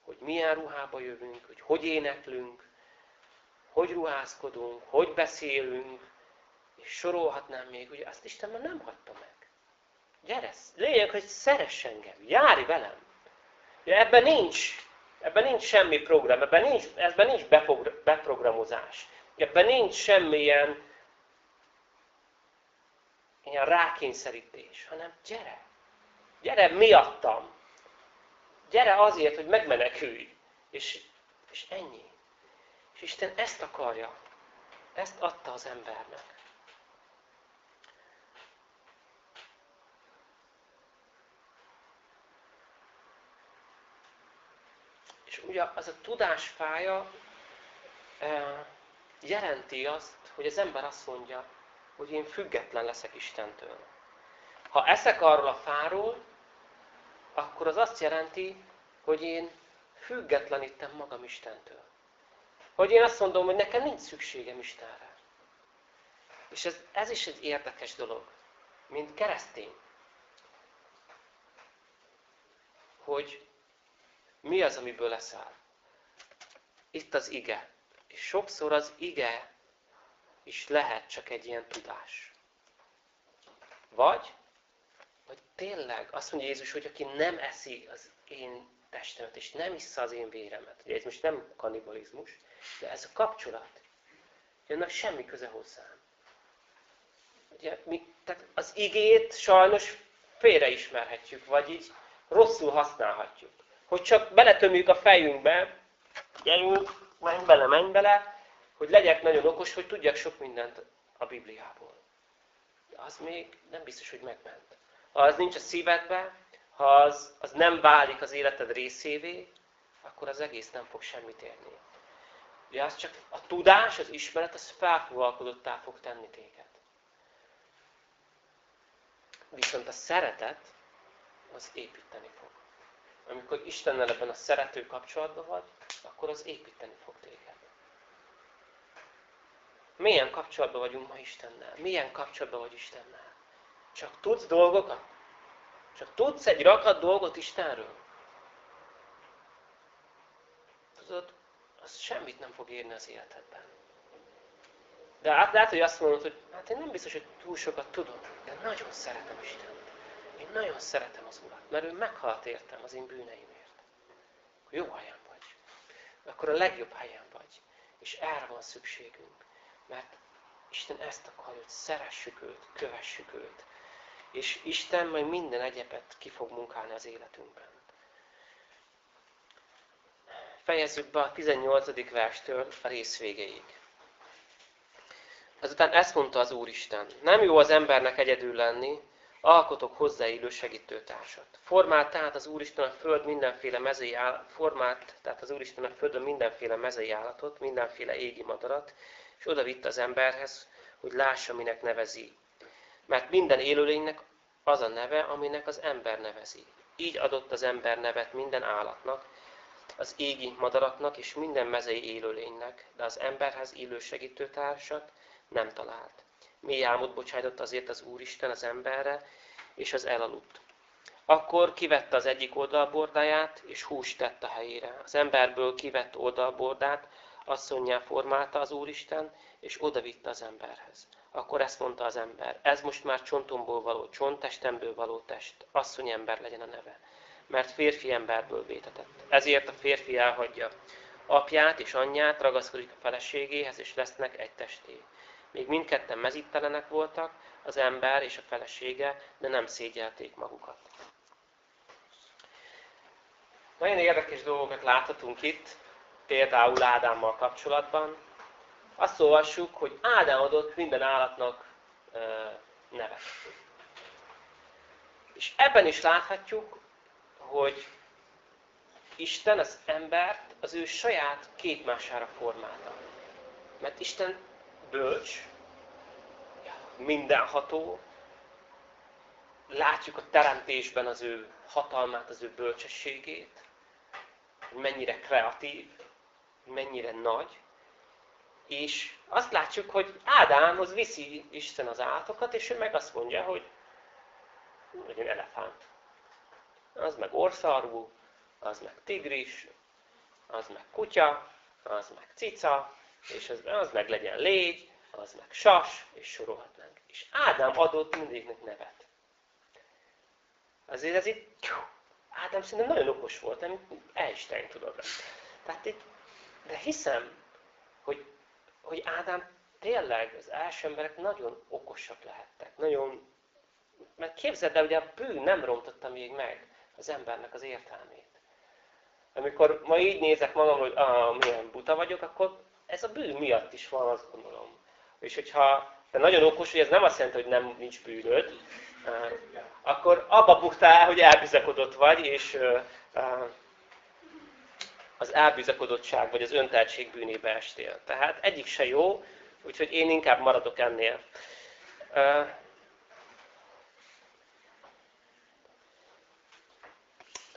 hogy milyen ruhába jövünk, hogy hogy éneklünk, hogy ruházkodunk, hogy beszélünk, és sorolhatnám még, hogy azt Isten már nem hagyta meg. Gyere, lényeg, hogy szeress engem, járj velem. Ja, ebben nincs, ebben nincs semmi program, ebben nincs, ebben nincs beprogramozás. Ebben nincs semmilyen ilyen rákényszerítés, hanem gyere. Gyere miattam. Gyere azért, hogy megmenekülj. És, és ennyi. És Isten ezt akarja. Ezt adta az embernek. Ugye az a tudás fája eh, jelenti azt, hogy az ember azt mondja, hogy én független leszek Istentől. Ha eszek arról a fáról, akkor az azt jelenti, hogy én függetlenítem magam Istentől. Hogy én azt mondom, hogy nekem nincs szükségem Istenre. És ez, ez is egy érdekes dolog, mint keresztény. Hogy mi az, amiből leszel. Itt az ige. És sokszor az ige is lehet csak egy ilyen tudás. Vagy, vagy tényleg azt mondja Jézus, hogy aki nem eszi az én testemet, és nem issza az én véremet. Ugye ez most nem kannibalizmus, de ez a kapcsolat. Jönnek semmi köze hozzám. Ugye, mi, tehát az igét sajnos félreismerhetjük, vagy így rosszul használhatjuk. Hogy csak beletömjük a fejünkbe, gyerünk, menj bele, menj bele, hogy legyek nagyon okos, hogy tudjak sok mindent a Bibliából. Az még nem biztos, hogy megment. Ha az nincs a szívedbe, ha az, az nem válik az életed részévé, akkor az egész nem fog semmit érni. Ugye az csak a tudás, az ismeret, az felfogalkodottá fog tenni téged. Viszont a szeretet, az építeni fog. Amikor Istennel ebben a szerető kapcsolatban vagy, akkor az építeni fog téged. Milyen kapcsolatban vagyunk ma Istennel? Milyen kapcsolatban vagy Istennel? Csak tudsz dolgokat? Csak tudsz egy rakat dolgot Istenről? Tudod, az semmit nem fog érni az életedben. De hát lehet, hogy azt mondod, hogy hát én nem biztos, hogy túl sokat tudom, de nagyon szeretem Istent. Nagyon szeretem az Urat, mert ő meghalt értem az én bűneimért. Akkor jó helyen vagy. Akkor a legjobb helyen vagy. És erre van szükségünk. Mert Isten ezt akarja, hogy szeressük őt, kövessük őt. És Isten majd minden egyebet ki fog munkálni az életünkben. Fejezzük be a 18. verstől a rész végéig. Azután ezt mondta az Úristen. Nem jó az embernek egyedül lenni, alkotok hozzáillő segítőtársat. Formált tehát az Úristen a föld mindenféle mezei állatot, formált tehát az Úristen a földön mindenféle mezei állatot, mindenféle égi madarat, és oda vitt az emberhez, hogy lássa, minek nevezi. Mert minden élőlénynek az a neve, aminek az ember nevezi. Így adott az ember nevet minden állatnak, az égi madaraknak és minden mezei élőlénynek, de az emberhez illő segítőtársat nem talált. Mély álmot bocsájtott azért az Úristen az emberre, és az elaludt. Akkor kivette az egyik oldalbordáját, és húst tett a helyére. Az emberből kivett oldalbordát, asszonyjá formálta az Úristen, és odavitte az emberhez. Akkor ezt mondta az ember, ez most már csontomból való csont, testemből való test, asszony ember legyen a neve. Mert férfi emberből vétetett. Ezért a férfi elhagyja apját és anyját, ragaszkodik a feleségéhez, és lesznek egy testé. Még mindketten mezittelenek voltak, az ember és a felesége, de nem szégyelték magukat. Nagyon érdekes dolgokat láthatunk itt, például Ádámmal kapcsolatban. Azt olvassuk, hogy Ádám adott minden állatnak nevet. És ebben is láthatjuk, hogy Isten az embert az ő saját képmására formálta. Mert Isten bölcs, mindenható, látjuk a teremtésben az ő hatalmát, az ő bölcsességét, mennyire kreatív, mennyire nagy, és azt látjuk, hogy Ádámhoz viszi Isten az állatokat, és ő meg azt mondja, hogy legyen elefánt. Az meg orszarvú, az meg tigris, az meg kutya, az meg cica, és az, az meg legyen légy, az meg sas, és sorolhatnánk. És Ádám adott mindegyiknek nevet. Azért ez itt, Ádám szerintem nagyon okos volt, amit Einstein tudod. Tehát itt, de hiszem, hogy, hogy Ádám tényleg az első emberek nagyon okosak lehettek. Nagyon, mert képzeld el, hogy a bűn nem rontotta még meg az embernek az értelmét. Amikor ma így nézek magam, hogy ah, milyen buta vagyok, akkor ez a bűn miatt is van, azt gondolom. És hogyha te nagyon okos, hogy ez nem azt jelenti, hogy nem nincs bűnöd, akkor abba buktál, hogy elbizakodott vagy, és az elbizakodottság vagy az önteltség bűnébe estél. Tehát egyik se jó, úgyhogy én inkább maradok ennél.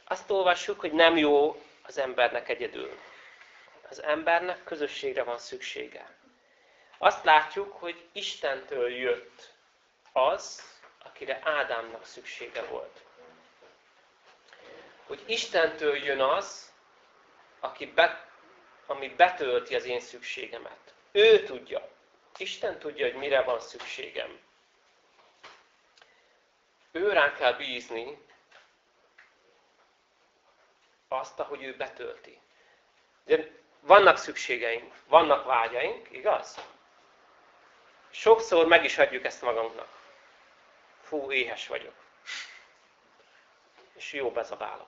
Azt olvassuk, hogy nem jó az embernek egyedül. Az embernek közösségre van szüksége. Azt látjuk, hogy Istentől jött az, akire Ádámnak szüksége volt. Hogy Istentől jön az, aki be, ami betölti az én szükségemet. Ő tudja. Isten tudja, hogy mire van szükségem. Ő rá kell bízni azt, ahogy ő betölti. De vannak szükségeink, vannak vágyaink, igaz? Sokszor meg is adjuk ezt magunknak. Fú, éhes vagyok. És jó bezabálok.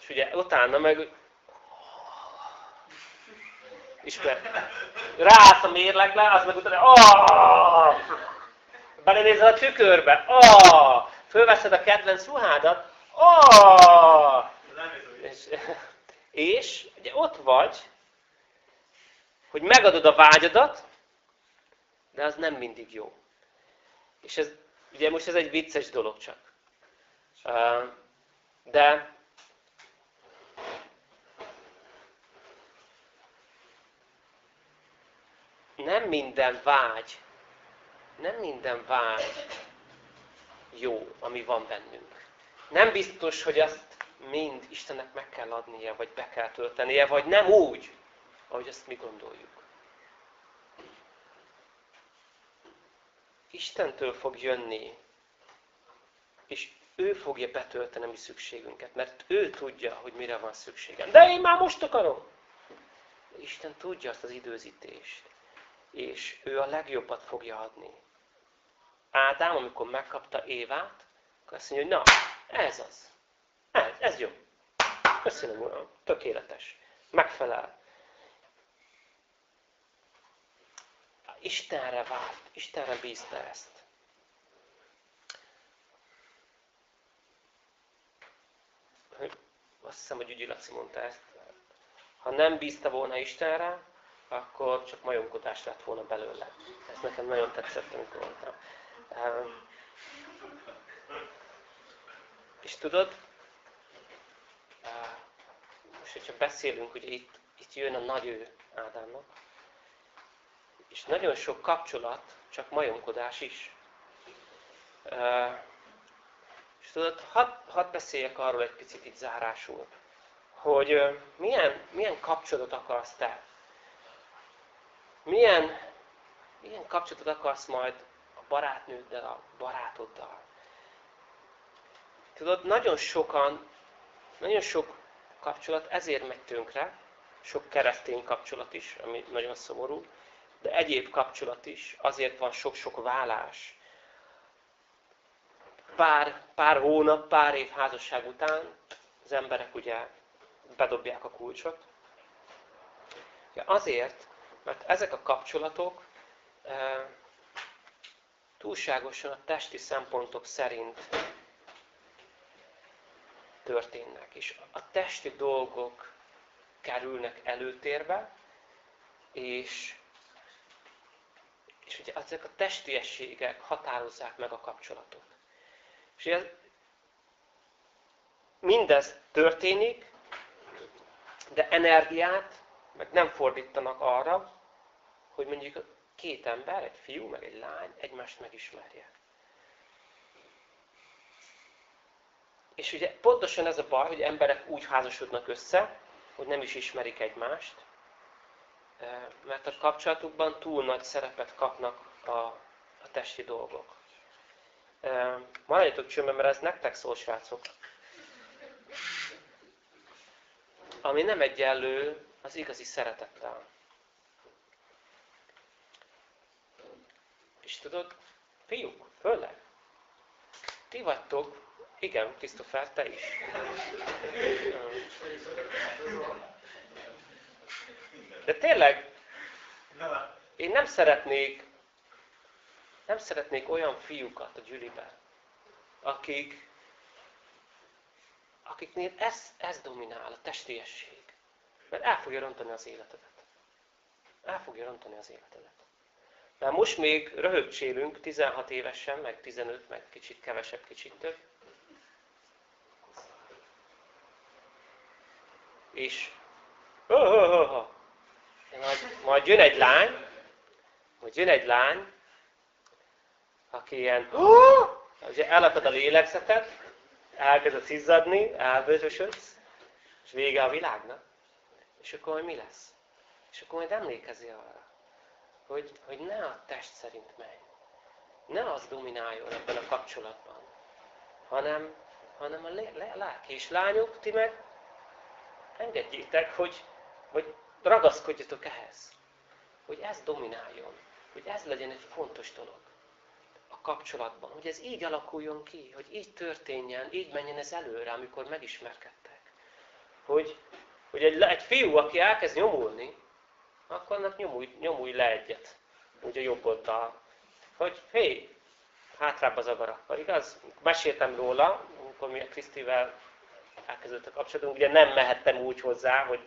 És ugye utána meg ismer. Ráállsz a mérlegbe, az meg utána, oh! belenézel a tükörbe, oh! fölveszed a kedvenc ruhádat, oh! és, és ugye ott vagy, hogy megadod a vágyadat, de az nem mindig jó. És ez, ugye most ez egy vicces dolog csak. De nem minden vágy, nem minden vágy jó, ami van bennünk. Nem biztos, hogy azt mind Istennek meg kell adnia, vagy be kell töltenie, vagy nem úgy, ahogy ezt mi gondoljuk. Istentől fog jönni, és ő fogja betölteni a mi szükségünket, mert ő tudja, hogy mire van szükségem. De én már most akarom! Isten tudja azt az időzítést, és ő a legjobbat fogja adni. Ádám, amikor megkapta Évát, akkor azt mondja, hogy na, ez az. Ez, ez jó. Köszönöm, Uram. Tökéletes. Megfelel. Istenre várt, Istenre bízta ezt. Azt hiszem, hogy Ügyi Laci mondta ezt. Ha nem bízta volna Istenre, akkor csak majomkodás lett volna belőle. Ez nekem nagyon tetszett, amikor mondtam. És tudod, most, hogyha beszélünk, ugye itt, itt jön a nagy ő Ádámnak, és nagyon sok kapcsolat, csak majomkodás is. És tudod, hadd had beszéljek arról egy picit itt zárásul, hogy milyen, milyen kapcsolatot akarsz te. Milyen, milyen kapcsolatot akarsz majd a barátnőddel, a barátoddal. Tudod, nagyon sokan, nagyon sok kapcsolat ezért megy tönkre, sok keresztény kapcsolat is, ami nagyon szomorú, de egyéb kapcsolat is, azért van sok-sok vállás. Pár, pár hónap, pár év házasság után az emberek ugye bedobják a kulcsot. Ja, azért, mert ezek a kapcsolatok e, túlságosan a testi szempontok szerint történnek. És a testi dolgok kerülnek előtérbe, és, és ugye ezek a testiességek határozzák meg a kapcsolatot. És ez, mindez történik, de energiát meg nem fordítanak arra, hogy mondjuk két ember, egy fiú, meg egy lány egymást megismerje. És ugye pontosan ez a baj, hogy emberek úgy házasodnak össze, hogy nem is ismerik egymást, mert a kapcsolatukban túl nagy szerepet kapnak a, a testi dolgok. Maradjatok csömbben, mert ez nektek szól, srácok. Ami nem egyenlő az igazi szeretettel. És tudod, fiúk, főleg, ti vagytok, igen, Krisztofer, te is. De tényleg, én nem szeretnék, nem szeretnék olyan fiúkat a gyűlibe, akik, akiknél ez, ez dominál, a testiesség. Mert el fogja rontani az életedet. El fogja rontani az életedet. Mert most még röhögcsélünk 16 évesen, meg 15, meg kicsit kevesebb, kicsit több. És oh, oh, oh, oh. Majd, majd jön egy lány, majd jön egy lány, aki ilyen, ugye elakad a lélegzetet, elkezd izzadni, elbőzösödsz, és vége a világnak. És akkor majd mi lesz? És akkor majd emlékezi arra, hogy, hogy ne a test szerint menj. Ne az domináljon ebben a kapcsolatban, hanem, hanem a lelki. És lányok, ti meg engedjétek, hogy, hogy ragaszkodjatok ehhez. Hogy ez domináljon. Hogy ez legyen egy fontos dolog a kapcsolatban. Hogy ez így alakuljon ki, hogy így történjen, így menjen ez előre, amikor megismerkedtek. Hogy, hogy egy, egy fiú, aki elkezd nyomulni, akkor annak nyomulj, nyomulj le egyet. Úgy a jobb oldal. Hogy hé, hátrább az agarakkal, igaz? Meséltem róla, amikor mi a Krisztivel elkezdődött a kapcsolatunk, ugye nem mehettem úgy hozzá, hogy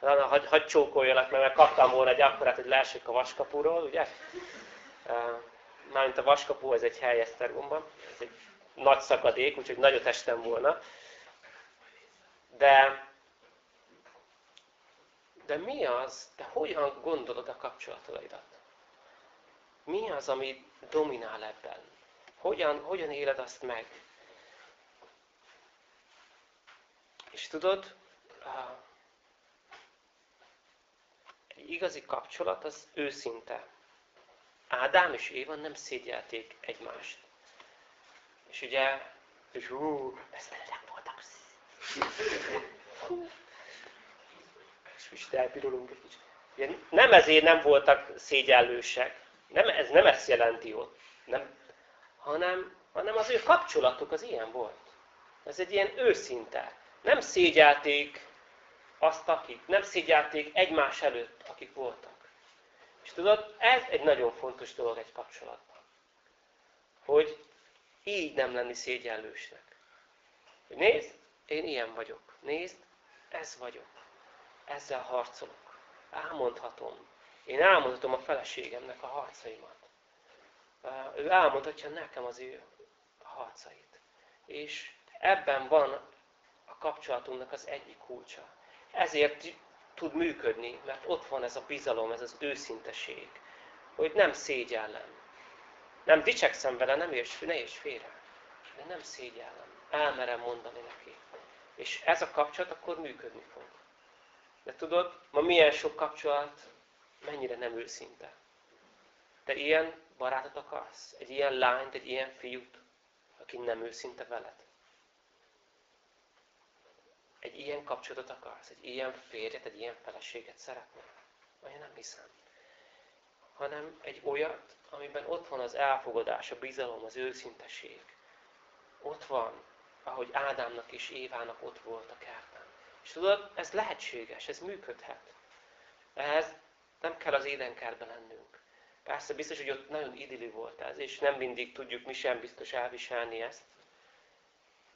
hagy, hagy csókoljalak, mert kaptam volna egy akkorát, hogy leesik a vaskapuról, ugye? Mármint a vaskapu, ez egy hely Esztergomban, ez egy nagy szakadék, úgyhogy nagyot estem volna. De de mi az, te hogyan gondolod a kapcsolataidat? Mi az, ami dominál ebben? Hogyan, hogyan éled azt meg? És tudod, egy igazi kapcsolat az őszinte. Ádám és Éva nem szégyelték egymást. És ugye, és hú, ezt nem voltak. És most elpirulunk egy kicsit. Ugye, nem ezért nem voltak szégyellősek. Nem, ez nem ezt jelenti ott. Nem, hanem, hanem az ő kapcsolatuk az ilyen volt. Ez egy ilyen őszinte. Nem szégyelték azt, akik, nem szégyelték egymás előtt, akik voltak. És tudod, ez egy nagyon fontos dolog egy kapcsolatban. Hogy így nem lenni szégyellősnek. Nézd, én ilyen vagyok. Nézd, ez vagyok. Ezzel harcolok. Elmondhatom. Én elmondhatom a feleségemnek a harcaimat. Ő elmondhatja nekem az ő harcait. És ebben van a kapcsolatunknak az egyik kulcsa. Ezért tud működni, mert ott van ez a bizalom, ez az őszinteség, hogy nem szégyellem. Nem dicsekszem vele, nem érts, ne érts félre, de nem szégyellem. Elmerem mondani neki. És ez a kapcsolat akkor működni fog. De tudod, ma milyen sok kapcsolat mennyire nem őszinte. Te ilyen barátot akarsz? Egy ilyen lányt, egy ilyen fiút, aki nem őszinte veled? Egy ilyen kapcsolatot akarsz? Egy ilyen férjet, egy ilyen feleséget szeretnél? Olyan nem hiszem. Hanem egy olyat, amiben ott van az elfogadás, a bizalom, az őszinteség. Ott van, ahogy Ádámnak és Évának ott volt a kerten. És tudod, ez lehetséges, ez működhet. Ehhez nem kell az édenkertben lennünk. Persze biztos, hogy ott nagyon idilli volt ez, és nem mindig tudjuk mi sem biztos elviselni ezt.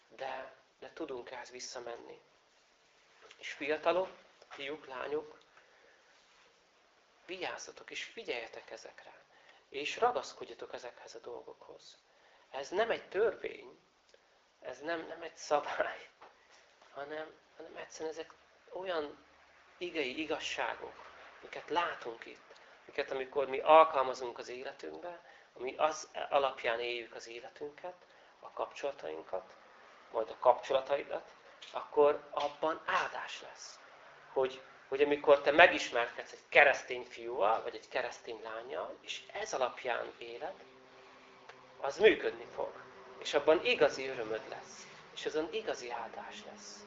De, de tudunk ehhez visszamenni. És fiatalok, fiúk, lányok, vigyázzatok és figyeljetek ezekre. És ragaszkodjatok ezekhez a dolgokhoz. Ez nem egy törvény, ez nem, nem egy szabály, hanem, hanem egyszerűen ezek olyan igei igazságok, amiket látunk itt, amiket amikor mi alkalmazunk az életünkbe, ami az alapján éljük az életünket, a kapcsolatainkat, majd a kapcsolataidat, akkor abban áldás lesz. Hogy, hogy amikor te megismerkedsz egy keresztény fiúval, vagy egy keresztény lányjal, és ez alapján éled, az működni fog. És abban igazi örömöd lesz. És azon igazi áldás lesz.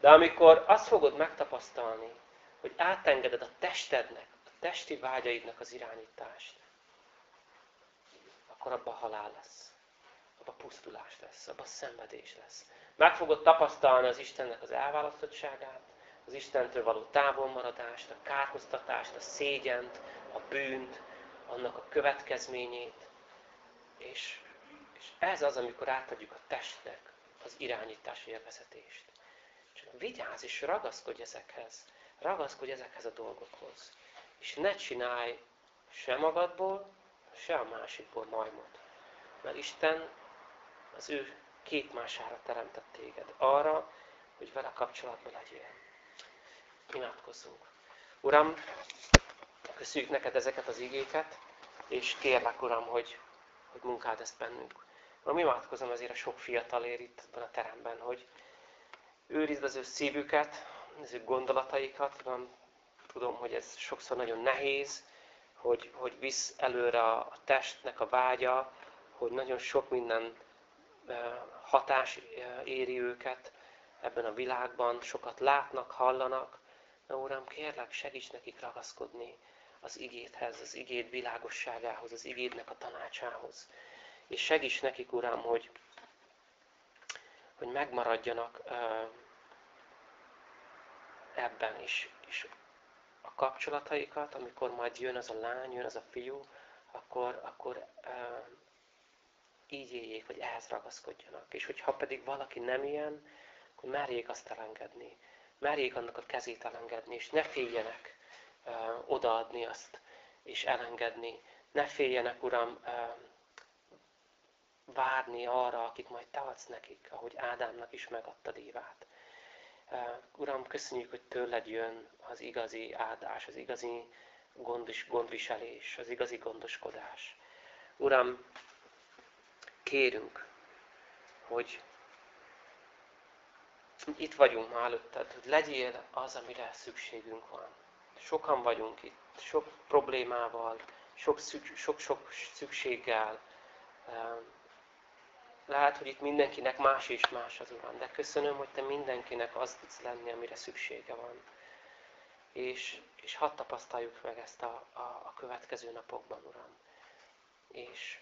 De amikor azt fogod megtapasztalni, hogy átengeded a testednek, a testi vágyaidnak az irányítást, akkor abban halál lesz. Abban pusztulás lesz, abban szenvedés lesz. Meg fogod tapasztalni az Istennek az elválasztottságát, az Istentől való távolmaradást, a kárhoztatást, a szégyent, a bűnt, annak a következményét. És, és ez az, amikor átadjuk a testnek az irányítás élvezetést. Csak vigyázz és ragaszkodj ezekhez. Ragaszkodj ezekhez a dolgokhoz. És ne csinálj se magadból, se a másikból majmot. Mert Isten az ő két mására teremtett téged. Arra, hogy vele kapcsolatban legyél. Imádkozzunk. Uram, köszönjük neked ezeket az igéket, és kérlek, Uram, hogy, hogy munkáld ezt bennünk. Uram, imádkozom ezért a sok fiatalért itt ebben a teremben, hogy őrizd az ő szívüket, az ő gondolataikat. Uram, tudom, hogy ez sokszor nagyon nehéz, hogy, hogy visz előre a testnek a vágya, hogy nagyon sok minden hatás éri őket ebben a világban, sokat látnak, hallanak. Na Uram, kérlek, segíts nekik ragaszkodni az igédhez, az igéd világosságához, az igédnek a tanácsához. És segíts nekik, Uram, hogy, hogy megmaradjanak ebben is. És a kapcsolataikat, amikor majd jön az a lány, jön az a fiú, akkor, akkor így éljék, vagy ehhez ragaszkodjanak. És hogyha pedig valaki nem ilyen, akkor merjék azt elengedni. Merjék annak a kezét elengedni, és ne féljenek uh, odaadni azt, és elengedni. Ne féljenek, Uram, uh, várni arra, akit majd te adsz nekik, ahogy Ádámnak is megadtad Évát. Uram, köszönjük, hogy tőled jön az igazi áldás, az igazi gondos, gondviselés, az igazi gondoskodás. Uram, kérünk, hogy itt vagyunk ma előtted, hogy legyél az, amire szükségünk van. Sokan vagyunk itt, sok problémával, sok-sok szükséggel. Lehet, hogy itt mindenkinek más és más az Uram, de köszönöm, hogy Te mindenkinek az tudsz lenni, amire szüksége van. És, és hadd tapasztaljuk meg ezt a, a, a következő napokban, Uram. És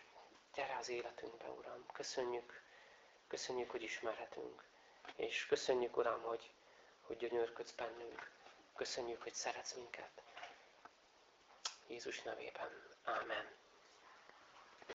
gyere az életünkbe, Uram. Köszönjük, köszönjük, hogy ismerhetünk. És köszönjük, Uram, hogy, hogy gyönyörködsz bennünk. Köszönjük, hogy szeretsz minket. Jézus nevében. Amen.